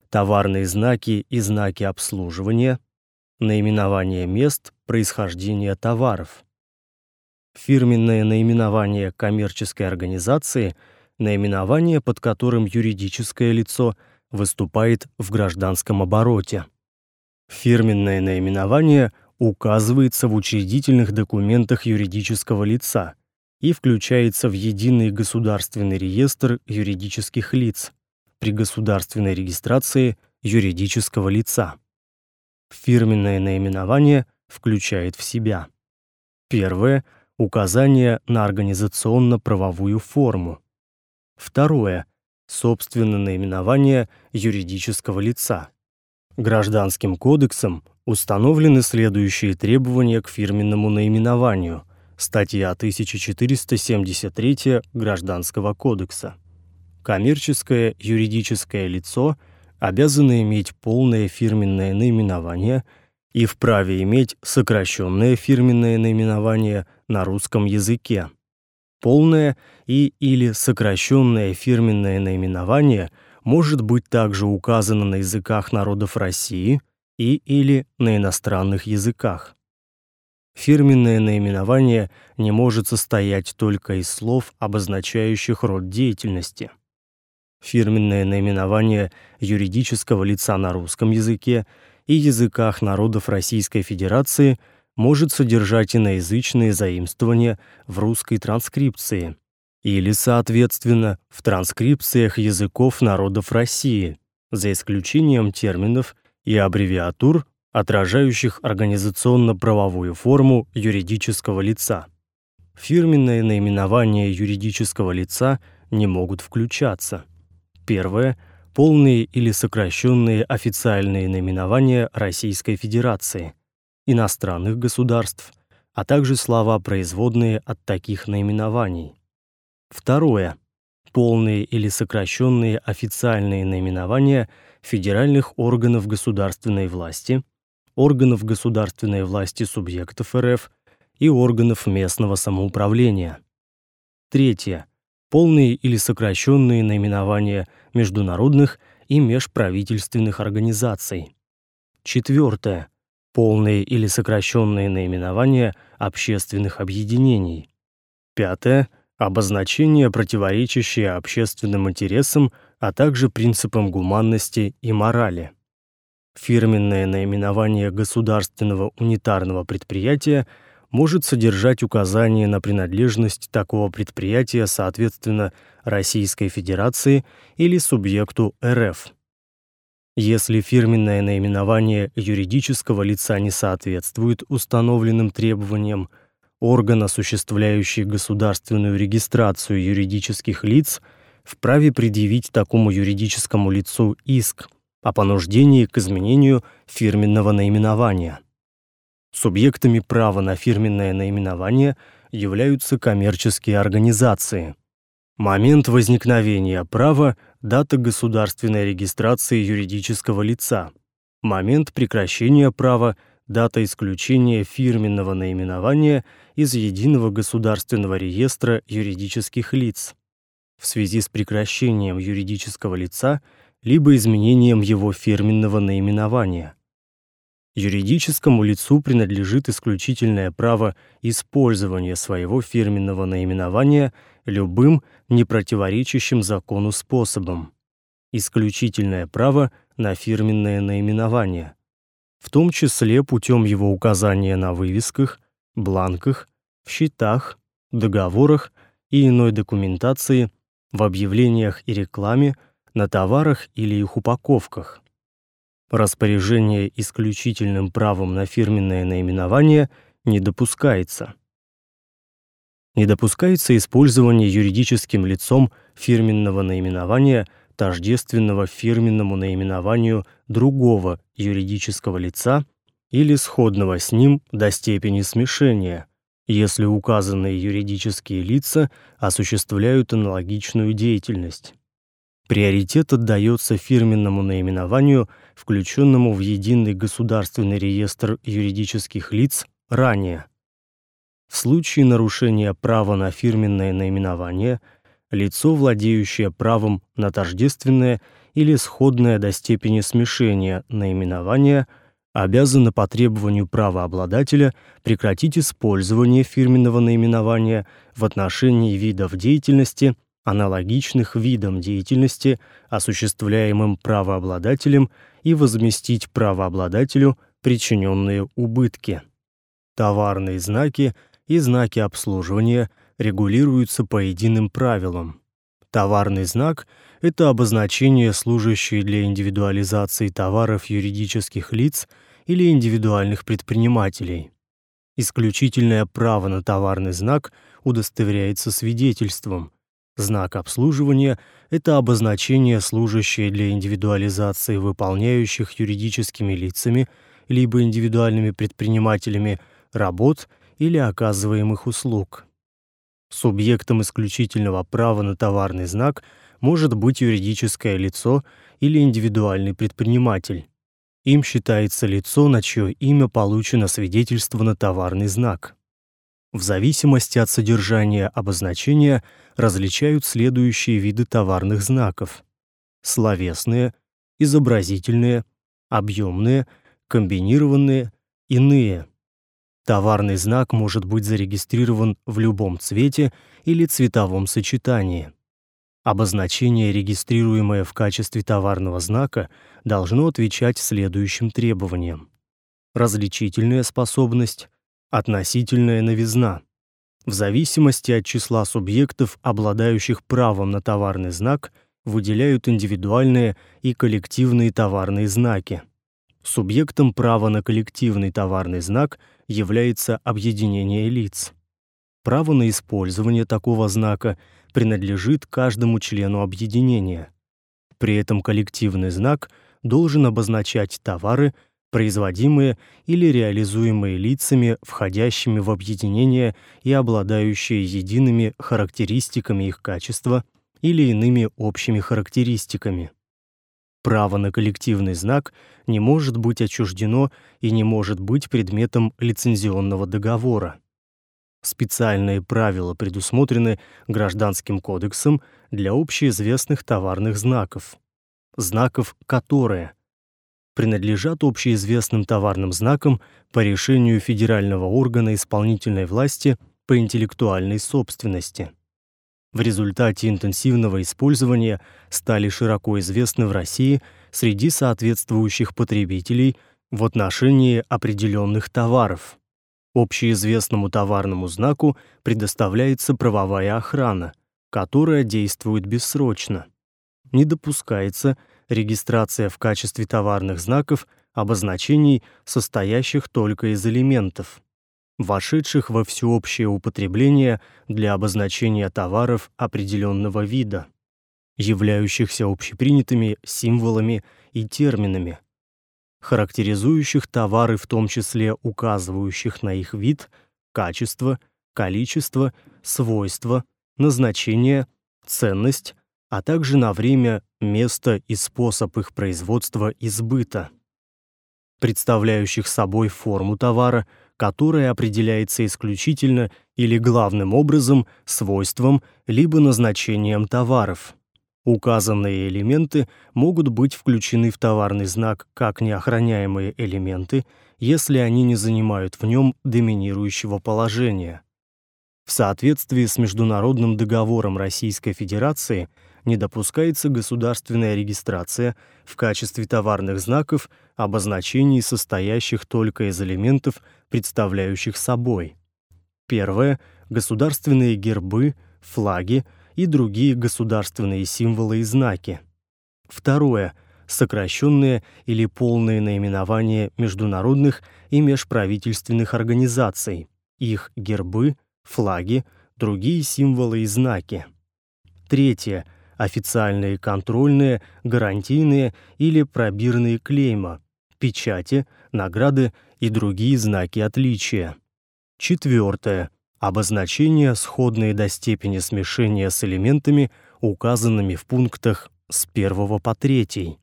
товарные знаки и знаки обслуживания – наименование мест происхождения товаров. Фирменное наименование коммерческой организации наименование, под которым юридическое лицо выступает в гражданском обороте. Фирменное наименование указывается в учредительных документах юридического лица и включается в единый государственный реестр юридических лиц при государственной регистрации юридического лица. Фирменное наименование включает в себя первое указание на организационно-правовую форму. Второе собственное наименование юридического лица. Гражданским кодексом установлены следующие требования к фирменному наименованию. Статья 1473 Гражданского кодекса. Коммерческое юридическое лицо – обязаны иметь полное фирменное наименование и вправе иметь сокращенное фирменное наименование на русском языке. Полное и или сокращенное фирменное наименование может быть также указано на языках народов России и или на иностранных языках. Фирменное наименование не может состоять только из слов, обозначающих род деятельности. Фирменное наименование юридического лица на русском языке и языках народов Российской Федерации может содержать иноязычные заимствования в русской транскрипции или, соответственно, в транскрипциях языков народов России, за исключением терминов и аббревиатур, отражающих организационно-правовую форму юридического лица. Фирменные наименования юридического лица не могут включаться. Первое полные или сокращенные официальные наименования Российской Федерации, иностранных государств, а также слова производные от таких наименований. Второе полные или сокращенные официальные наименования федеральных органов государственной власти, органов государственной власти субъектов РФ и органов местного самоуправления. Третье полные или сокращенные наименования международных и межправительственных организаций. Четвертое. Полные или сокращенные наименования общественных объединений. Пятое. Обозначения, противоречащие общественным интересам, а также принципам гуманности и морали. Фирменное наименование государственного унитарного предприятия – может содержать указание на принадлежность такого предприятия, соответственно, Российской Федерации или субъекту РФ. Если фирменное наименование юридического лица не соответствует установленным требованиям, орган, осуществляющий государственную регистрацию юридических лиц, вправе предъявить такому юридическому лицу иск о понуждении к изменению фирменного наименования. Субъектами права на фирменное наименование являются коммерческие организации. Момент возникновения права дата государственной регистрации юридического лица. Момент прекращения права дата исключения фирменного наименования из единого государственного реестра юридических лиц. В связи с прекращением юридического лица либо изменением его фирменного наименования. Юридическому лицу принадлежит исключительное право использования своего фирменного наименования любым не противоречащим закону способом. Исключительное право на фирменное наименование. в том числе путем его указания на вывесках, бланках, в счетах, договорах и иной документации, в объявлениях и рекламе, на товарах или их упаковках. Распоряжение исключительным правом на фирменное наименование не допускается. Не допускается использование юридическим лицом фирменного наименования, тождественного фирменному наименованию другого юридического лица или сходного с ним до степени смешения, если указанные юридические лица осуществляют аналогичную деятельность. Приоритет отдается фирменному наименованию, включенному в единый государственный реестр юридических лиц ранее. В случае нарушения права на фирменное наименование лицо, владеющее правом на тождественное или сходное до степени смешения наименование, обязано по требованию правообладателя прекратить использование фирменного наименования в отношении видов деятельности, аналогичных видам деятельности, осуществляемым правообладателем, и возместить правообладателю причиненные убытки. Товарные знаки и знаки обслуживания регулируются по единым правилам. Товарный знак это обозначение, служащее для индивидуализации товаров юридических лиц или индивидуальных предпринимателей. Исключительное право на товарный знак удостоверяется свидетельством, Знак обслуживания это обозначение, служащее для индивидуализации выполняющих юридическими лицами либо индивидуальными предпринимателями работ или оказываемых услуг. Субъектом исключительного права на товарный знак может быть юридическое лицо или индивидуальный предприниматель. Им считается лицо, на чье имя получено свидетельство на товарный знак. В зависимости от содержания обозначения различают следующие виды товарных знаков: словесные, изобразительные, объемные, комбинированные, иные. Товарный знак может быть зарегистрирован в любом цвете или цветовом сочетании. Обозначение, регистрируемое в качестве товарного знака, должно отвечать следующим требованиям: различительная способность, Относительная новизна. В зависимости от числа субъектов, обладающих правом на товарный знак, выделяют индивидуальные и коллективные товарные знаки. Субъектом права на коллективный товарный знак является объединение лиц. Право на использование такого знака принадлежит каждому члену объединения. При этом коллективный знак должен обозначать товары, производимые или реализуемые лицами, входящими в объединение и обладающие едиными характеристиками их качества или иными общими характеристиками. Право на коллективный знак не может быть отчуждено и не может быть предметом лицензионного договора. Специальные правила предусмотрены Гражданским кодексом для общеизвестных товарных знаков. Знаков, которые принадлежат общеизвестным товарным знакам по решению федерального органа исполнительной власти по интеллектуальной собственности. В результате интенсивного использования стали широко известны в России среди соответствующих потребителей в отношении определенных товаров. Общеизвестному товарному знаку предоставляется правовая охрана, которая действует бессрочно. Не допускается регистрация в качестве товарных знаков обозначений, состоящих только из элементов, вошедших во всеобщее употребление для обозначения товаров определенного вида, являющихся общепринятыми символами и терминами, характеризующих товары, в том числе указывающих на их вид, качество, количество, свойства, назначение, ценность, а также на время, место и способ их производства и сбыта, представляющих собой форму товара, которая определяется исключительно или главным образом свойством либо назначением товаров. Указанные элементы могут быть включены в товарный знак как неохраняемые элементы, если они не занимают в нем доминирующего положения. В соответствии с международным договором Российской Федерации не допускается государственная регистрация в качестве товарных знаков обозначений, состоящих только из элементов, представляющих собой. Первое государственные гербы, флаги и другие государственные символы и знаки. Второе сокращенные или полные наименования международных и межправительственных организаций, их гербы, флаги, другие символы и знаки. Третье официальные контрольные, гарантийные или пробирные клейма, печати, награды и другие знаки отличия. Четвертое обозначения, сходные до степени смешения с элементами, указанными в пунктах с 1 по 3.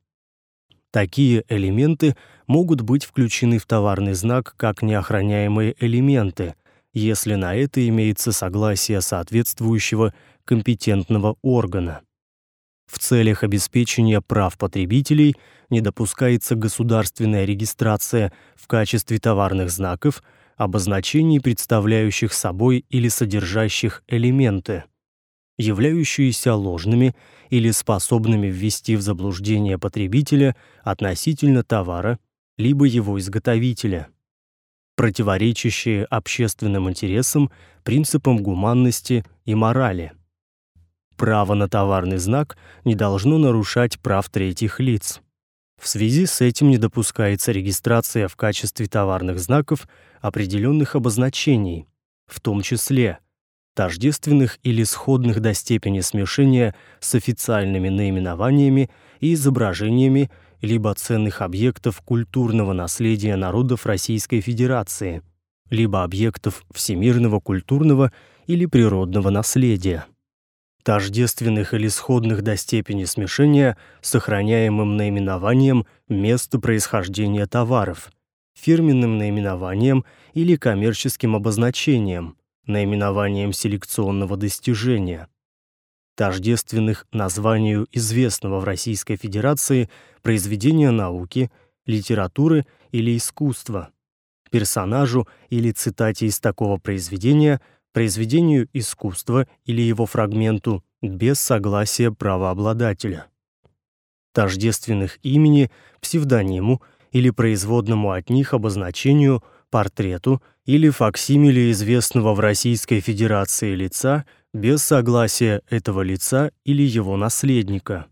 Такие элементы могут быть включены в товарный знак как неохраняемые элементы, если на это имеется согласие соответствующего компетентного органа. В целях обеспечения прав потребителей не допускается государственная регистрация в качестве товарных знаков обозначений, представляющих собой или содержащих элементы, являющиеся ложными или способными ввести в заблуждение потребителя относительно товара либо его изготовителя, противоречащие общественным интересам, принципам гуманности и морали. Право на товарный знак не должно нарушать прав третьих лиц. В связи с этим не допускается регистрация в качестве товарных знаков определенных обозначений, в том числе тождественных или сходных до степени смешения с официальными наименованиями и изображениями либо ценных объектов культурного наследия народов Российской Федерации, либо объектов всемирного культурного или природного наследия. Тождественных или сходных до степени смешения сохраняемым наименованием места происхождения товаров, фирменным наименованием или коммерческим обозначением, наименованием селекционного достижения, тождественных названию известного в Российской Федерации произведения науки, литературы или искусства, персонажу или цитате из такого произведения – произведению искусства или его фрагменту без согласия правообладателя. Тождественных имени, псевдониму или производному от них обозначению, портрету или факсимиле известного в Российской Федерации лица без согласия этого лица или его наследника.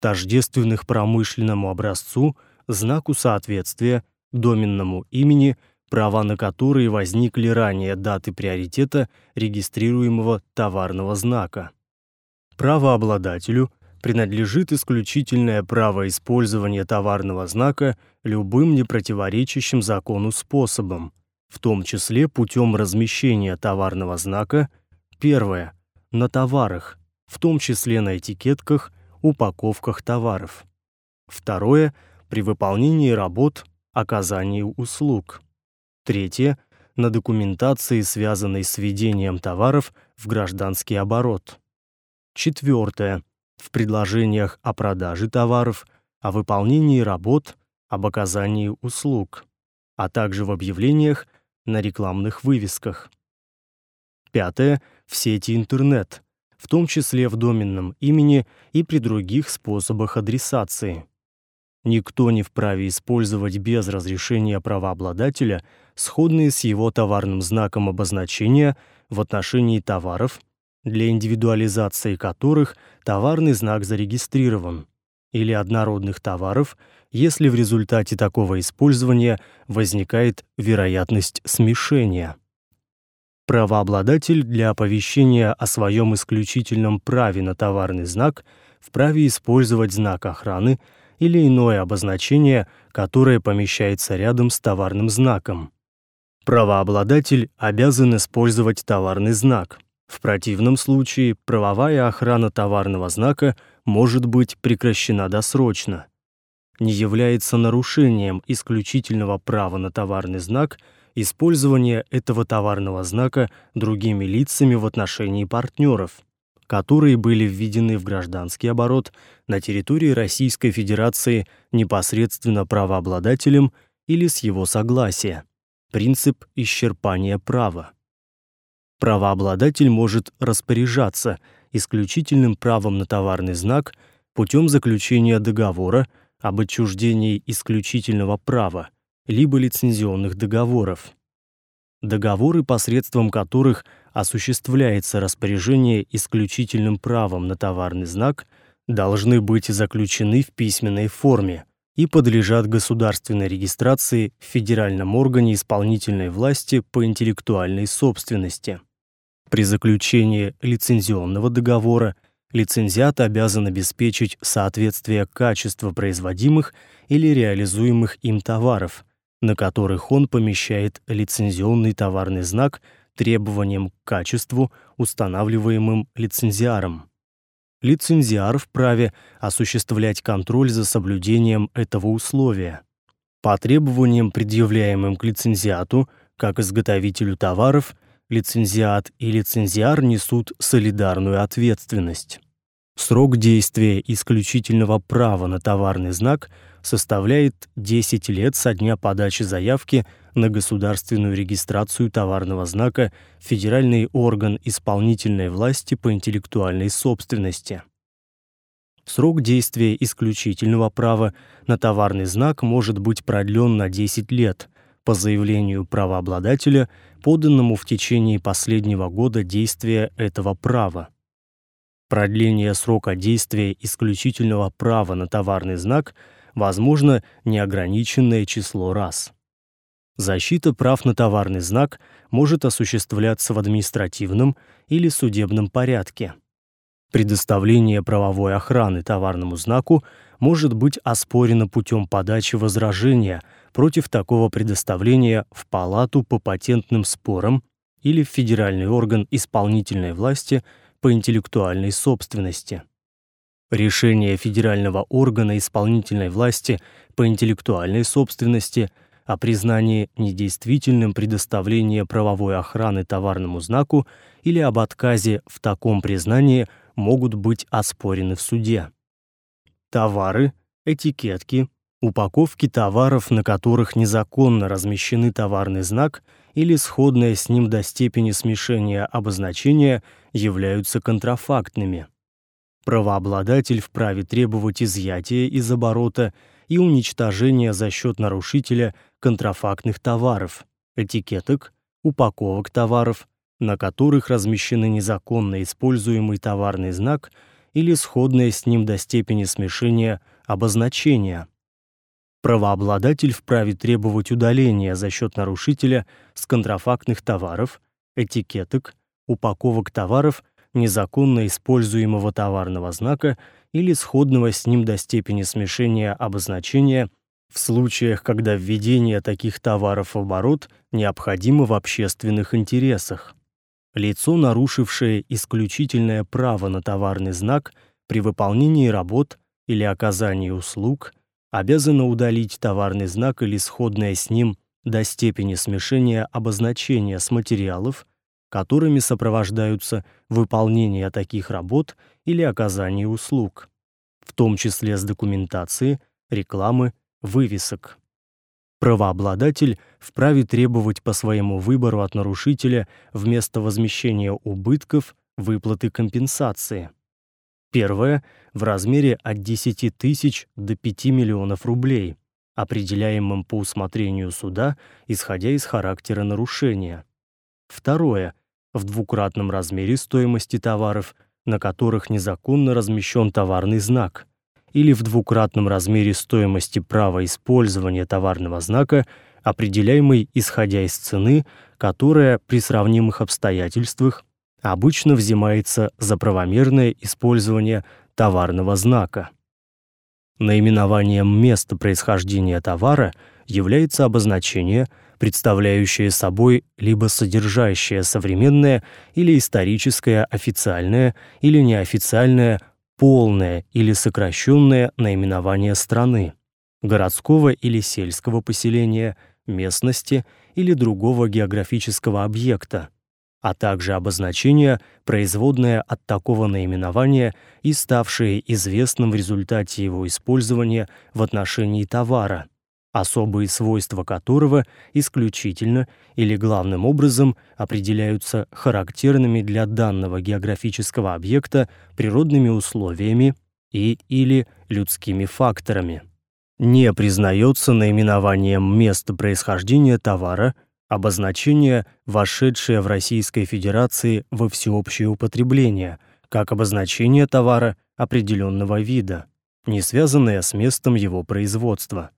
Тождественных промышленному образцу, знаку соответствия, доменному имени – права на которые возникли ранее даты приоритета регистрируемого товарного знака. Правообладателю принадлежит исключительное право использования товарного знака любым непротиворечащим закону способом, в том числе путем размещения товарного знака первое на товарах, в том числе на этикетках, упаковках товаров. Второе при выполнении работ, оказании услуг. Третье на документации, связанной с введением товаров в гражданский оборот. Четвертое в предложениях о продаже товаров, о выполнении работ, об оказании услуг, а также в объявлениях на рекламных вывесках. Пятое в сети интернет, в том числе в доменном имени и при других способах адресации. Никто не вправе использовать без разрешения правообладателя сходные с его товарным знаком обозначения в отношении товаров, для индивидуализации которых товарный знак зарегистрирован, или однородных товаров, если в результате такого использования возникает вероятность смешения. Правообладатель для оповещения о своем исключительном праве на товарный знак вправе использовать знак охраны или иное обозначение, которое помещается рядом с товарным знаком. Правообладатель обязан использовать товарный знак. В противном случае правовая охрана товарного знака может быть прекращена досрочно. Не является нарушением исключительного права на товарный знак использование этого товарного знака другими лицами в отношении партнеров, которые были введены в гражданский оборот на территории Российской Федерации непосредственно правообладателем или с его согласия. Принцип исчерпания права. правообладатель может распоряжаться исключительным правом на товарный знак путем заключения договора об отчуждении исключительного права либо лицензионных договоров. Договоры, посредством которых осуществляется распоряжение исключительным правом на товарный знак, должны быть заключены в письменной форме и подлежат государственной регистрации в Федеральном органе исполнительной власти по интеллектуальной собственности. При заключении лицензионного договора лицензиат обязан обеспечить соответствие качества производимых или реализуемых им товаров, на которых он помещает лицензионный товарный знак требованиям к качеству, устанавливаемым лицензиаром. Лицензиар вправе осуществлять контроль за соблюдением этого условия. По требованиям, предъявляемым к лицензиату, как изготовителю товаров, лицензиат и лицензиар несут солидарную ответственность. Срок действия исключительного права на товарный знак составляет 10 лет со дня подачи заявки на государственную регистрацию товарного знака в Федеральный орган исполнительной власти по интеллектуальной собственности. Срок действия исключительного права на товарный знак может быть продлен на 10 лет по заявлению правообладателя, поданному в течение последнего года действия этого права. Продление срока действия исключительного права на товарный знак возможно неограниченное число раз. Защита прав на товарный знак может осуществляться в административном или судебном порядке. Предоставление правовой охраны товарному знаку может быть оспорено путем подачи возражения против такого предоставления в палату по патентным спорам или в федеральный орган исполнительной власти по интеллектуальной собственности. Решение федерального органа исполнительной власти по интеллектуальной собственности о признании недействительным предоставления правовой охраны товарному знаку или об отказе в таком признании могут быть оспорены в суде. Товары, этикетки, упаковки товаров, на которых незаконно размещены товарный знак или сходное с ним до степени смешения обозначения, являются контрафактными. Правообладатель вправе требовать изъятия из оборота и уничтожения за счет нарушителя контрафактных товаров, этикеток, упаковок товаров, на которых размещены незаконно используемый товарный знак или сходное с ним до степени смешения обозначения. Правообладатель вправе требовать удаления за счет нарушителя с контрафактных товаров, этикеток, упаковок товаров незаконно используемого товарного знака или сходного с ним до степени смешения обозначения в случаях, когда введение таких товаров в оборот необходимо в общественных интересах. Лицо, нарушившее исключительное право на товарный знак при выполнении работ или оказании услуг, обязано удалить товарный знак или сходное с ним до степени смешения обозначения с материалов, которыми сопровождаются выполнение таких работ или оказание услуг, в том числе с документации, рекламы, вывесок. Правообладатель вправе требовать по своему выбору от нарушителя вместо возмещения убытков выплаты компенсации. Первое в размере от 10 тысяч до 5 миллионов рублей, определяемым по усмотрению суда, исходя из характера нарушения. Второе в двукратном размере стоимости товаров, на которых незаконно размещен товарный знак или в двукратном размере стоимости права использования товарного знака, определяемой исходя из цены, которая при сравнимых обстоятельствах обычно взимается за правомерное использование товарного знака. Наименованием места происхождения товара является обозначение, представляющее собой либо содержащее современное или историческое официальное или неофициальное полное или сокращенное наименование страны, городского или сельского поселения, местности или другого географического объекта, а также обозначение, производное от такого наименования и ставшее известным в результате его использования в отношении товара, особые свойства которого исключительно или главным образом определяются характерными для данного географического объекта природными условиями и или людскими факторами. Не признается наименованием места происхождения товара обозначение, вошедшее в Российской Федерации во всеобщее употребление, как обозначение товара определенного вида, не связанное с местом его производства.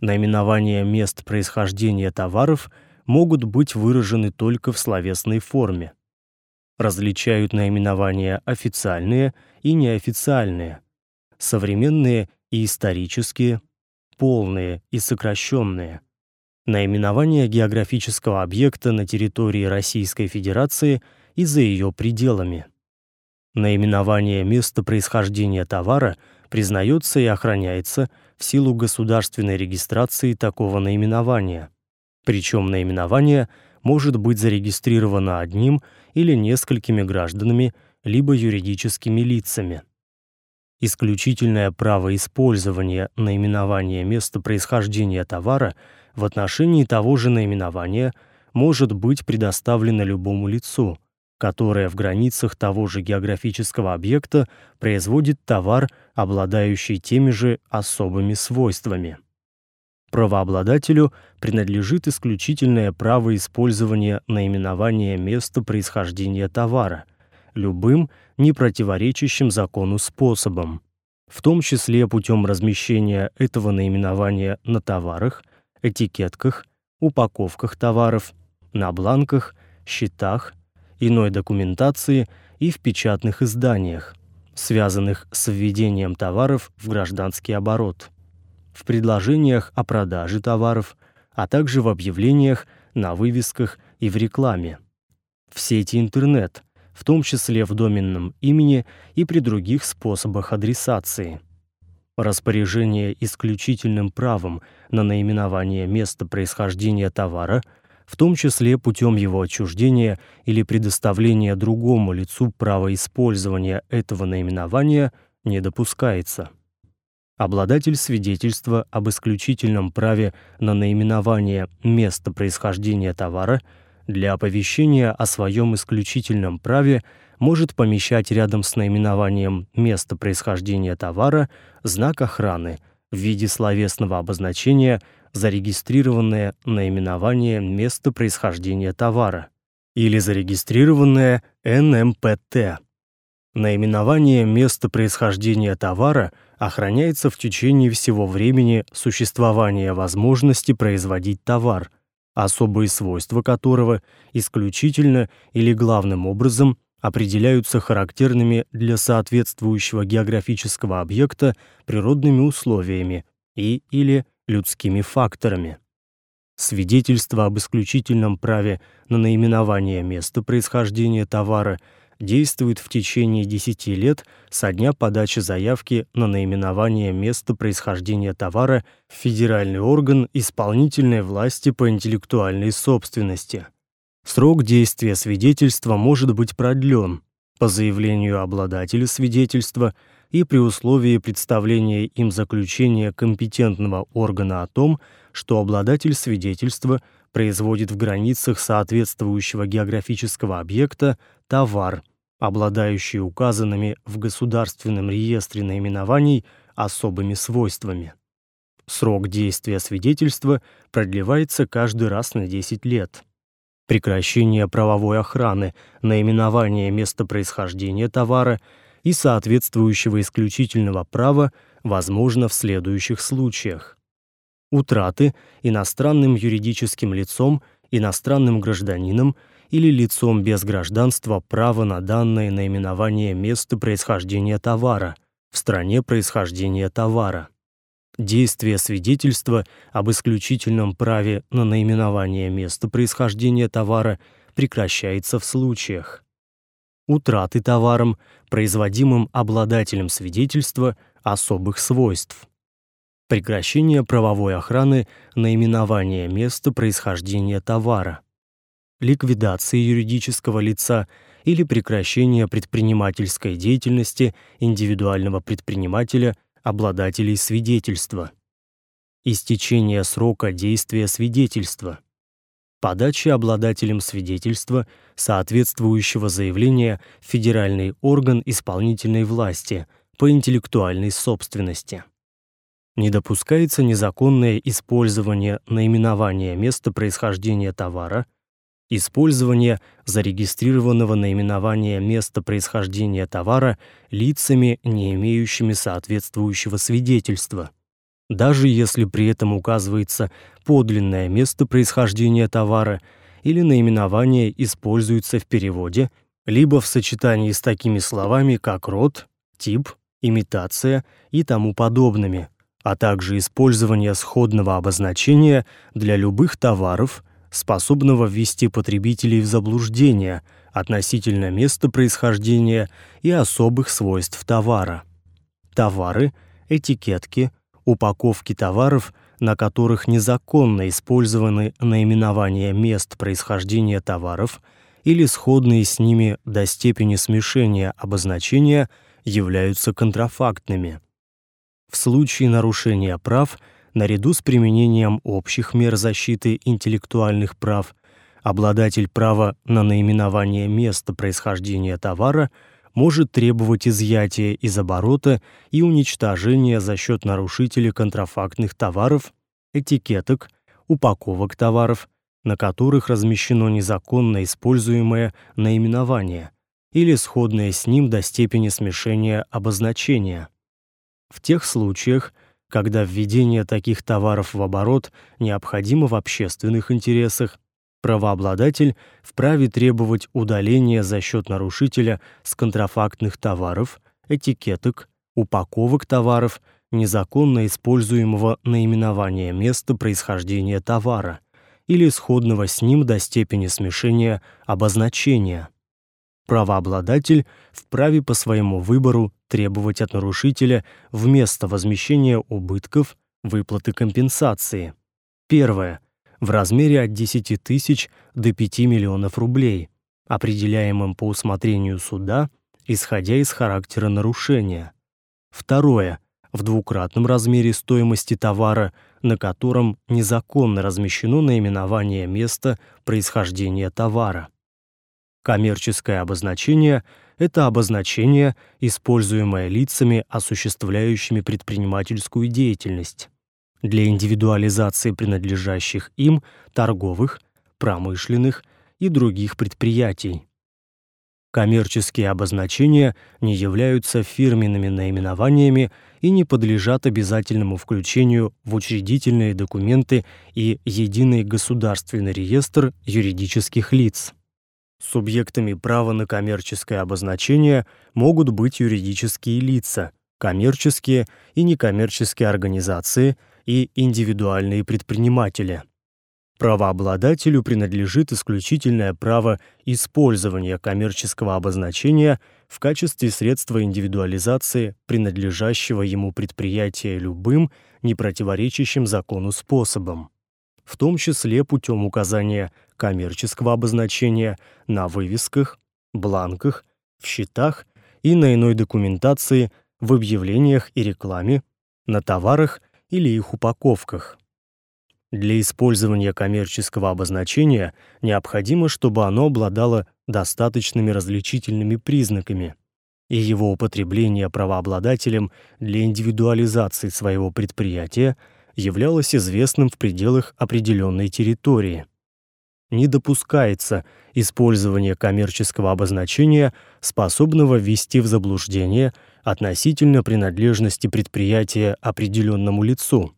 Наименования мест происхождения товаров могут быть выражены только в словесной форме. Различают наименования официальные и неофициальные, современные и исторические, полные и сокращенные. Наименование географического объекта на территории Российской Федерации и за ее пределами. Наименование места происхождения товара признается и охраняется в силу государственной регистрации такого наименования. Причем наименование может быть зарегистрировано одним или несколькими гражданами либо юридическими лицами. Исключительное право использования наименования места происхождения товара в отношении того же наименования может быть предоставлено любому лицу, которое в границах того же географического объекта производит товар, обладающий теми же особыми свойствами. Правообладателю принадлежит исключительное право использования наименования места происхождения товара любым, не противоречащим закону способом, в том числе путем размещения этого наименования на товарах, этикетках, упаковках товаров, на бланках, счетах, иной документации и в печатных изданиях, связанных с введением товаров в гражданский оборот, в предложениях о продаже товаров, а также в объявлениях, на вывесках и в рекламе, в сети интернет, в том числе в доменном имени и при других способах адресации. Распоряжение исключительным правом на наименование места происхождения товара – в том числе путем его отчуждения или предоставления другому лицу права использования этого наименования, не допускается. Обладатель свидетельства об исключительном праве на наименование места происхождения товара для оповещения о своем исключительном праве может помещать рядом с наименованием места происхождения товара знак охраны в виде словесного обозначения зарегистрированное наименование места происхождения товара или зарегистрированное НМПТ. Наименование места происхождения товара охраняется в течение всего времени существования возможности производить товар, особые свойства которого исключительно или главным образом определяются характерными для соответствующего географического объекта природными условиями и или людскими факторами. Свидетельство об исключительном праве на наименование места происхождения товара действует в течение 10 лет со дня подачи заявки на наименование места происхождения товара в федеральный орган исполнительной власти по интеллектуальной собственности. Срок действия свидетельства может быть продлен по заявлению обладателя свидетельства и при условии представления им заключения компетентного органа о том, что обладатель свидетельства производит в границах соответствующего географического объекта товар, обладающий указанными в государственном реестре наименований особыми свойствами. Срок действия свидетельства продлевается каждый раз на 10 лет. Прекращение правовой охраны наименования места происхождения товара – и соответствующего исключительного права возможно в следующих случаях. Утраты иностранным юридическим лицом, иностранным гражданином или лицом без гражданства права на данное наименование места происхождения товара в стране происхождения товара. Действие свидетельства об исключительном праве на наименование места происхождения товара прекращается в случаях утраты товаром, производимым обладателем свидетельства особых свойств. Прекращение правовой охраны наименования места происхождения товара. Ликвидации юридического лица или прекращение предпринимательской деятельности индивидуального предпринимателя, обладателей свидетельства. истечение срока действия свидетельства, подача обладателем свидетельства соответствующего заявления в федеральный орган исполнительной власти по интеллектуальной собственности. Не допускается незаконное использование наименования места происхождения товара, использование зарегистрированного наименования места происхождения товара лицами, не имеющими соответствующего свидетельства, даже если при этом указывается подлинное место происхождения товара или наименование используется в переводе, либо в сочетании с такими словами, как род, тип, имитация и тому подобными, а также использование сходного обозначения для любых товаров, способного ввести потребителей в заблуждение относительно места происхождения и особых свойств товара. Товары, этикетки, упаковки товаров, на которых незаконно использованы наименования мест происхождения товаров или сходные с ними до степени смешения обозначения, являются контрафактными. В случае нарушения прав, наряду с применением общих мер защиты интеллектуальных прав, обладатель права на наименование места происхождения товара может требовать изъятия из оборота и уничтожения за счет нарушителя контрафактных товаров, этикеток, упаковок товаров, на которых размещено незаконно используемое наименование или сходное с ним до степени смешения обозначения. В тех случаях, когда введение таких товаров в оборот необходимо в общественных интересах, правообладатель вправе требовать удаления за счет нарушителя с контрафактных товаров, этикеток, упаковок товаров, незаконно используемого наименования места происхождения товара или сходного с ним до степени смешения обозначения. Правообладатель вправе по своему выбору требовать от нарушителя вместо возмещения убытков выплаты компенсации. Первое в размере от 10 тысяч до 5 миллионов рублей, определяемым по усмотрению суда, исходя из характера нарушения. Второе в двукратном размере стоимости товара, на котором незаконно размещено наименование места происхождения товара. Коммерческое обозначение это обозначение, используемое лицами, осуществляющими предпринимательскую деятельность для индивидуализации принадлежащих им торговых, промышленных и других предприятий. Коммерческие обозначения не являются фирменными наименованиями и не подлежат обязательному включению в учредительные документы и единый государственный реестр юридических лиц. Субъектами права на коммерческое обозначение могут быть юридические лица, коммерческие и некоммерческие организации и индивидуальные предприниматели. Правообладателю принадлежит исключительное право использования коммерческого обозначения в качестве средства индивидуализации принадлежащего ему предприятия любым, не противоречащим закону способом в том числе путем указания коммерческого обозначения на вывесках, бланках, в счетах и на иной документации в объявлениях и рекламе, на товарах или их упаковках. Для использования коммерческого обозначения необходимо, чтобы оно обладало достаточными различительными признаками, и его употребление правообладателем для индивидуализации своего предприятия – являлось известным в пределах определенной территории. Не допускается использование коммерческого обозначения, способного ввести в заблуждение относительно принадлежности предприятия определенному лицу.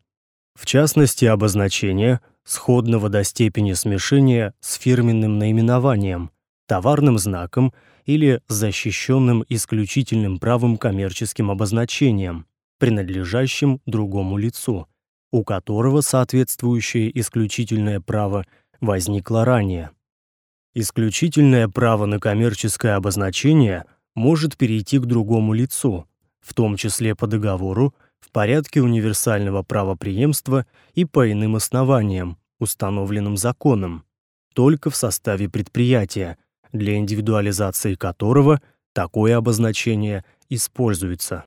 В частности, обозначения, сходного до степени смешения с фирменным наименованием, товарным знаком или защищенным исключительным правом коммерческим обозначением, принадлежащим другому лицу у которого соответствующее исключительное право возникло ранее. Исключительное право на коммерческое обозначение может перейти к другому лицу, в том числе по договору, в порядке универсального правопреемства и по иным основаниям, установленным законом, только в составе предприятия, для индивидуализации которого такое обозначение используется.